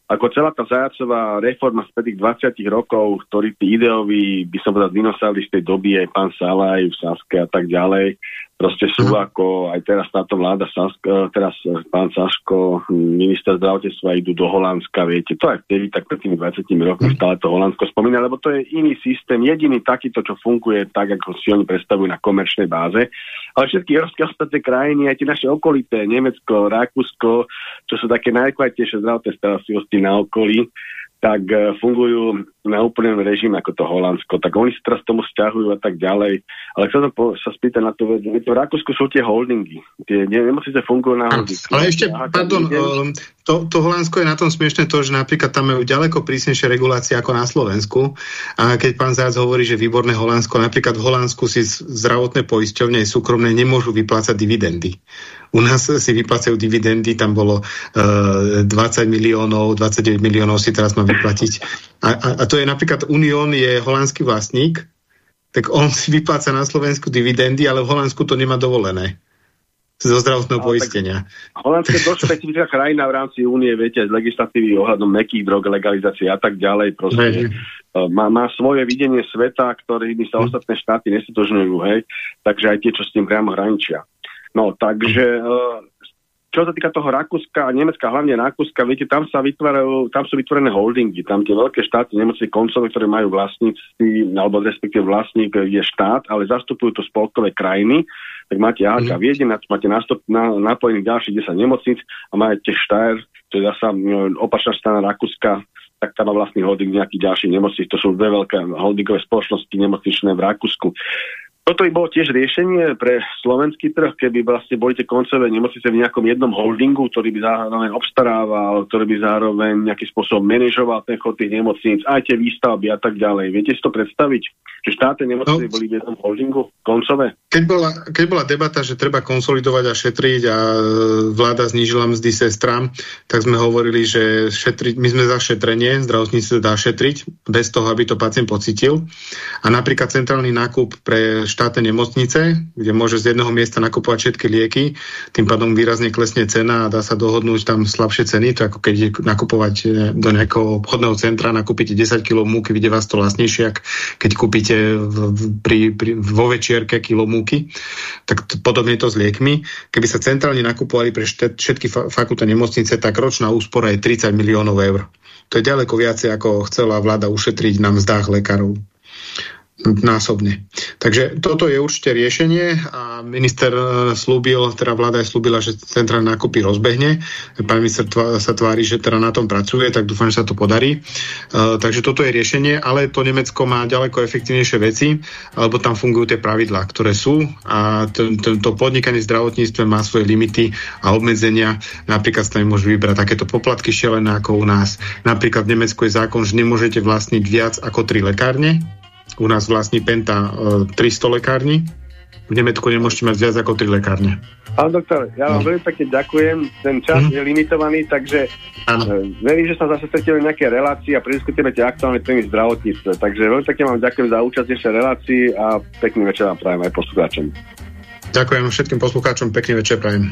ako celá tá zajacová reforma z tých 20 rokov, ktorí tí ideoví, by som povedal, dinosaury z tej doby, aj pán Salaj v Saske a tak ďalej, proste sú mm. ako aj teraz táto vláda, Sasko, teraz pán Saško, minister zdravotníctva idú do Holandska, viete, to aj vtedy, tak pred tými 20 rokmi mm. stále to Holandsko spomína, lebo to je iný systém, jediný takýto, čo funguje tak, ako si oni predstavujú na komerčnej báze. Ale všetky európske ostatné krajiny, aj tie naše okolité, Nemecko, Rakúsko, čo sú také najkvalitnejšie zdravotné starostlivosti na okolí, tak e, fungujú na úplný režim ako to Holandsko, tak oni sa teraz tomu stiahujú a tak ďalej. Ale chcem sa spýtať na to, v Rakúsku sú tie holdingy. Tie nemocnice fungujú na holdingy. Ale ešte, pardon, um, to, to Holandsko je na tom smiešne to, že napríklad tam majú ďaleko prísnejšie regulácie ako na Slovensku. A keď pán Zác hovorí, že výborné Holandsko, napríklad v Holandsku si zdravotné poisťovne súkromné nemôžu vyplácať dividendy. U nás si vyplácajú dividendy, tam bolo uh, 20 miliónov, 29 miliónov si teraz má vyplatiť. A, a, a to je napríklad Unión je holandský vlastník, tak on si vypláca na Slovensku dividendy, ale v Holandsku to nemá dovolené zo zdravotného poistenia. Holandské je dosť špecifická krajina v rámci únie, viete, z legislatívy ohľadom mekých drog, legalizácie a tak ďalej. Proste, má, má svoje videnie sveta, ktorými sa hm. ostatné štáty nestotožňujú, hej, takže aj tie, čo s tým priamo hraničia. No, takže eh, čo sa týka toho Rakúska a Nemecka, hlavne Rakúska, viete, tam sa vytvárajú, tam sú vytvorené holdingy, tam tie veľké štáty, nemocnice koncové, ktoré majú vlastníci, alebo respektíve vlastník je štát, ale zastupujú to spolkové krajiny, tak máte AHK mm. Viedne, máte nastup, na, napojených ďalších 10 nemocnic a máte Štajer, to je zasa no, opačná strana Rakúska, tak tam má vlastný holding nejaký ďalší nemocnic. To sú dve veľké holdingové spoločnosti nemocničné v Rakúsku. Toto by bolo tiež riešenie pre slovenský trh, keby vlastne boli tie koncové nemocnice v nejakom jednom holdingu, ktorý by zároveň obstarával, ktorý by zároveň nejakým spôsobom manažoval ten chod tých nemocníc, aj tie výstavby a tak ďalej. Viete si to predstaviť? Že štátne nemocnice no, boli v jednom holdingu koncové? Keď bola, keď bola debata, že treba konsolidovať a šetriť a e, vláda znížila mzdy sestrám, tak sme hovorili, že šetriť, my sme za šetrenie, zdravotníctvo dá šetriť, bez toho, aby to pacient pocitil. A napríklad centrálny nákup pre štátne nemocnice, kde môže z jedného miesta nakupovať všetky lieky, tým pádom výrazne klesne cena a dá sa dohodnúť tam slabšie ceny, to ako keď nakupovať e, do nejakého obchodného centra, nakúpite 10 kg múky, vyjde vás to vlastnejšie, keď kúpite v, pri, pri, vo večierke kilo múky, tak podobne to s liekmi. Keby sa centrálne nakupovali pre štet, všetky fa fakultné nemocnice, tak ročná úspora je 30 miliónov eur. To je ďaleko viacej, ako chcela vláda ušetriť na mzdách lekárov násobne. Takže toto je určite riešenie a minister e, slúbil, teda vláda je slúbila, že centrálne nákupy rozbehne. Pán minister sa tvári, že teda na tom pracuje, tak dúfam, že sa to podarí. Uh, takže toto je riešenie, ale to Nemecko má ďaleko efektívnejšie veci, lebo tam fungujú tie pravidlá, ktoré sú a to, podnikanie v zdravotníctve má svoje limity a obmedzenia. Napríklad sa nemôžu vybrať takéto poplatky šialené ako u nás. Napríklad v Nemecku je zákon, že nemôžete vlastniť viac ako tri lekárne, u nás vlastní Penta 300 e, lekární. V Nemecku nemôžete mať viac ako 3 lekárne. Pán doktor, ja vám no. veľmi pekne ďakujem. Ten čas mm. je limitovaný, takže ano. E, verím, že sa zase stretíme nejaké relácie a prediskutujeme tie aktuálne témy zdravotníctve. Takže veľmi pekne vám ďakujem za účasť dnešnej relácii a pekný večer vám prajem aj poslucháčom. Ďakujem všetkým poslucháčom, pekný večer prajem.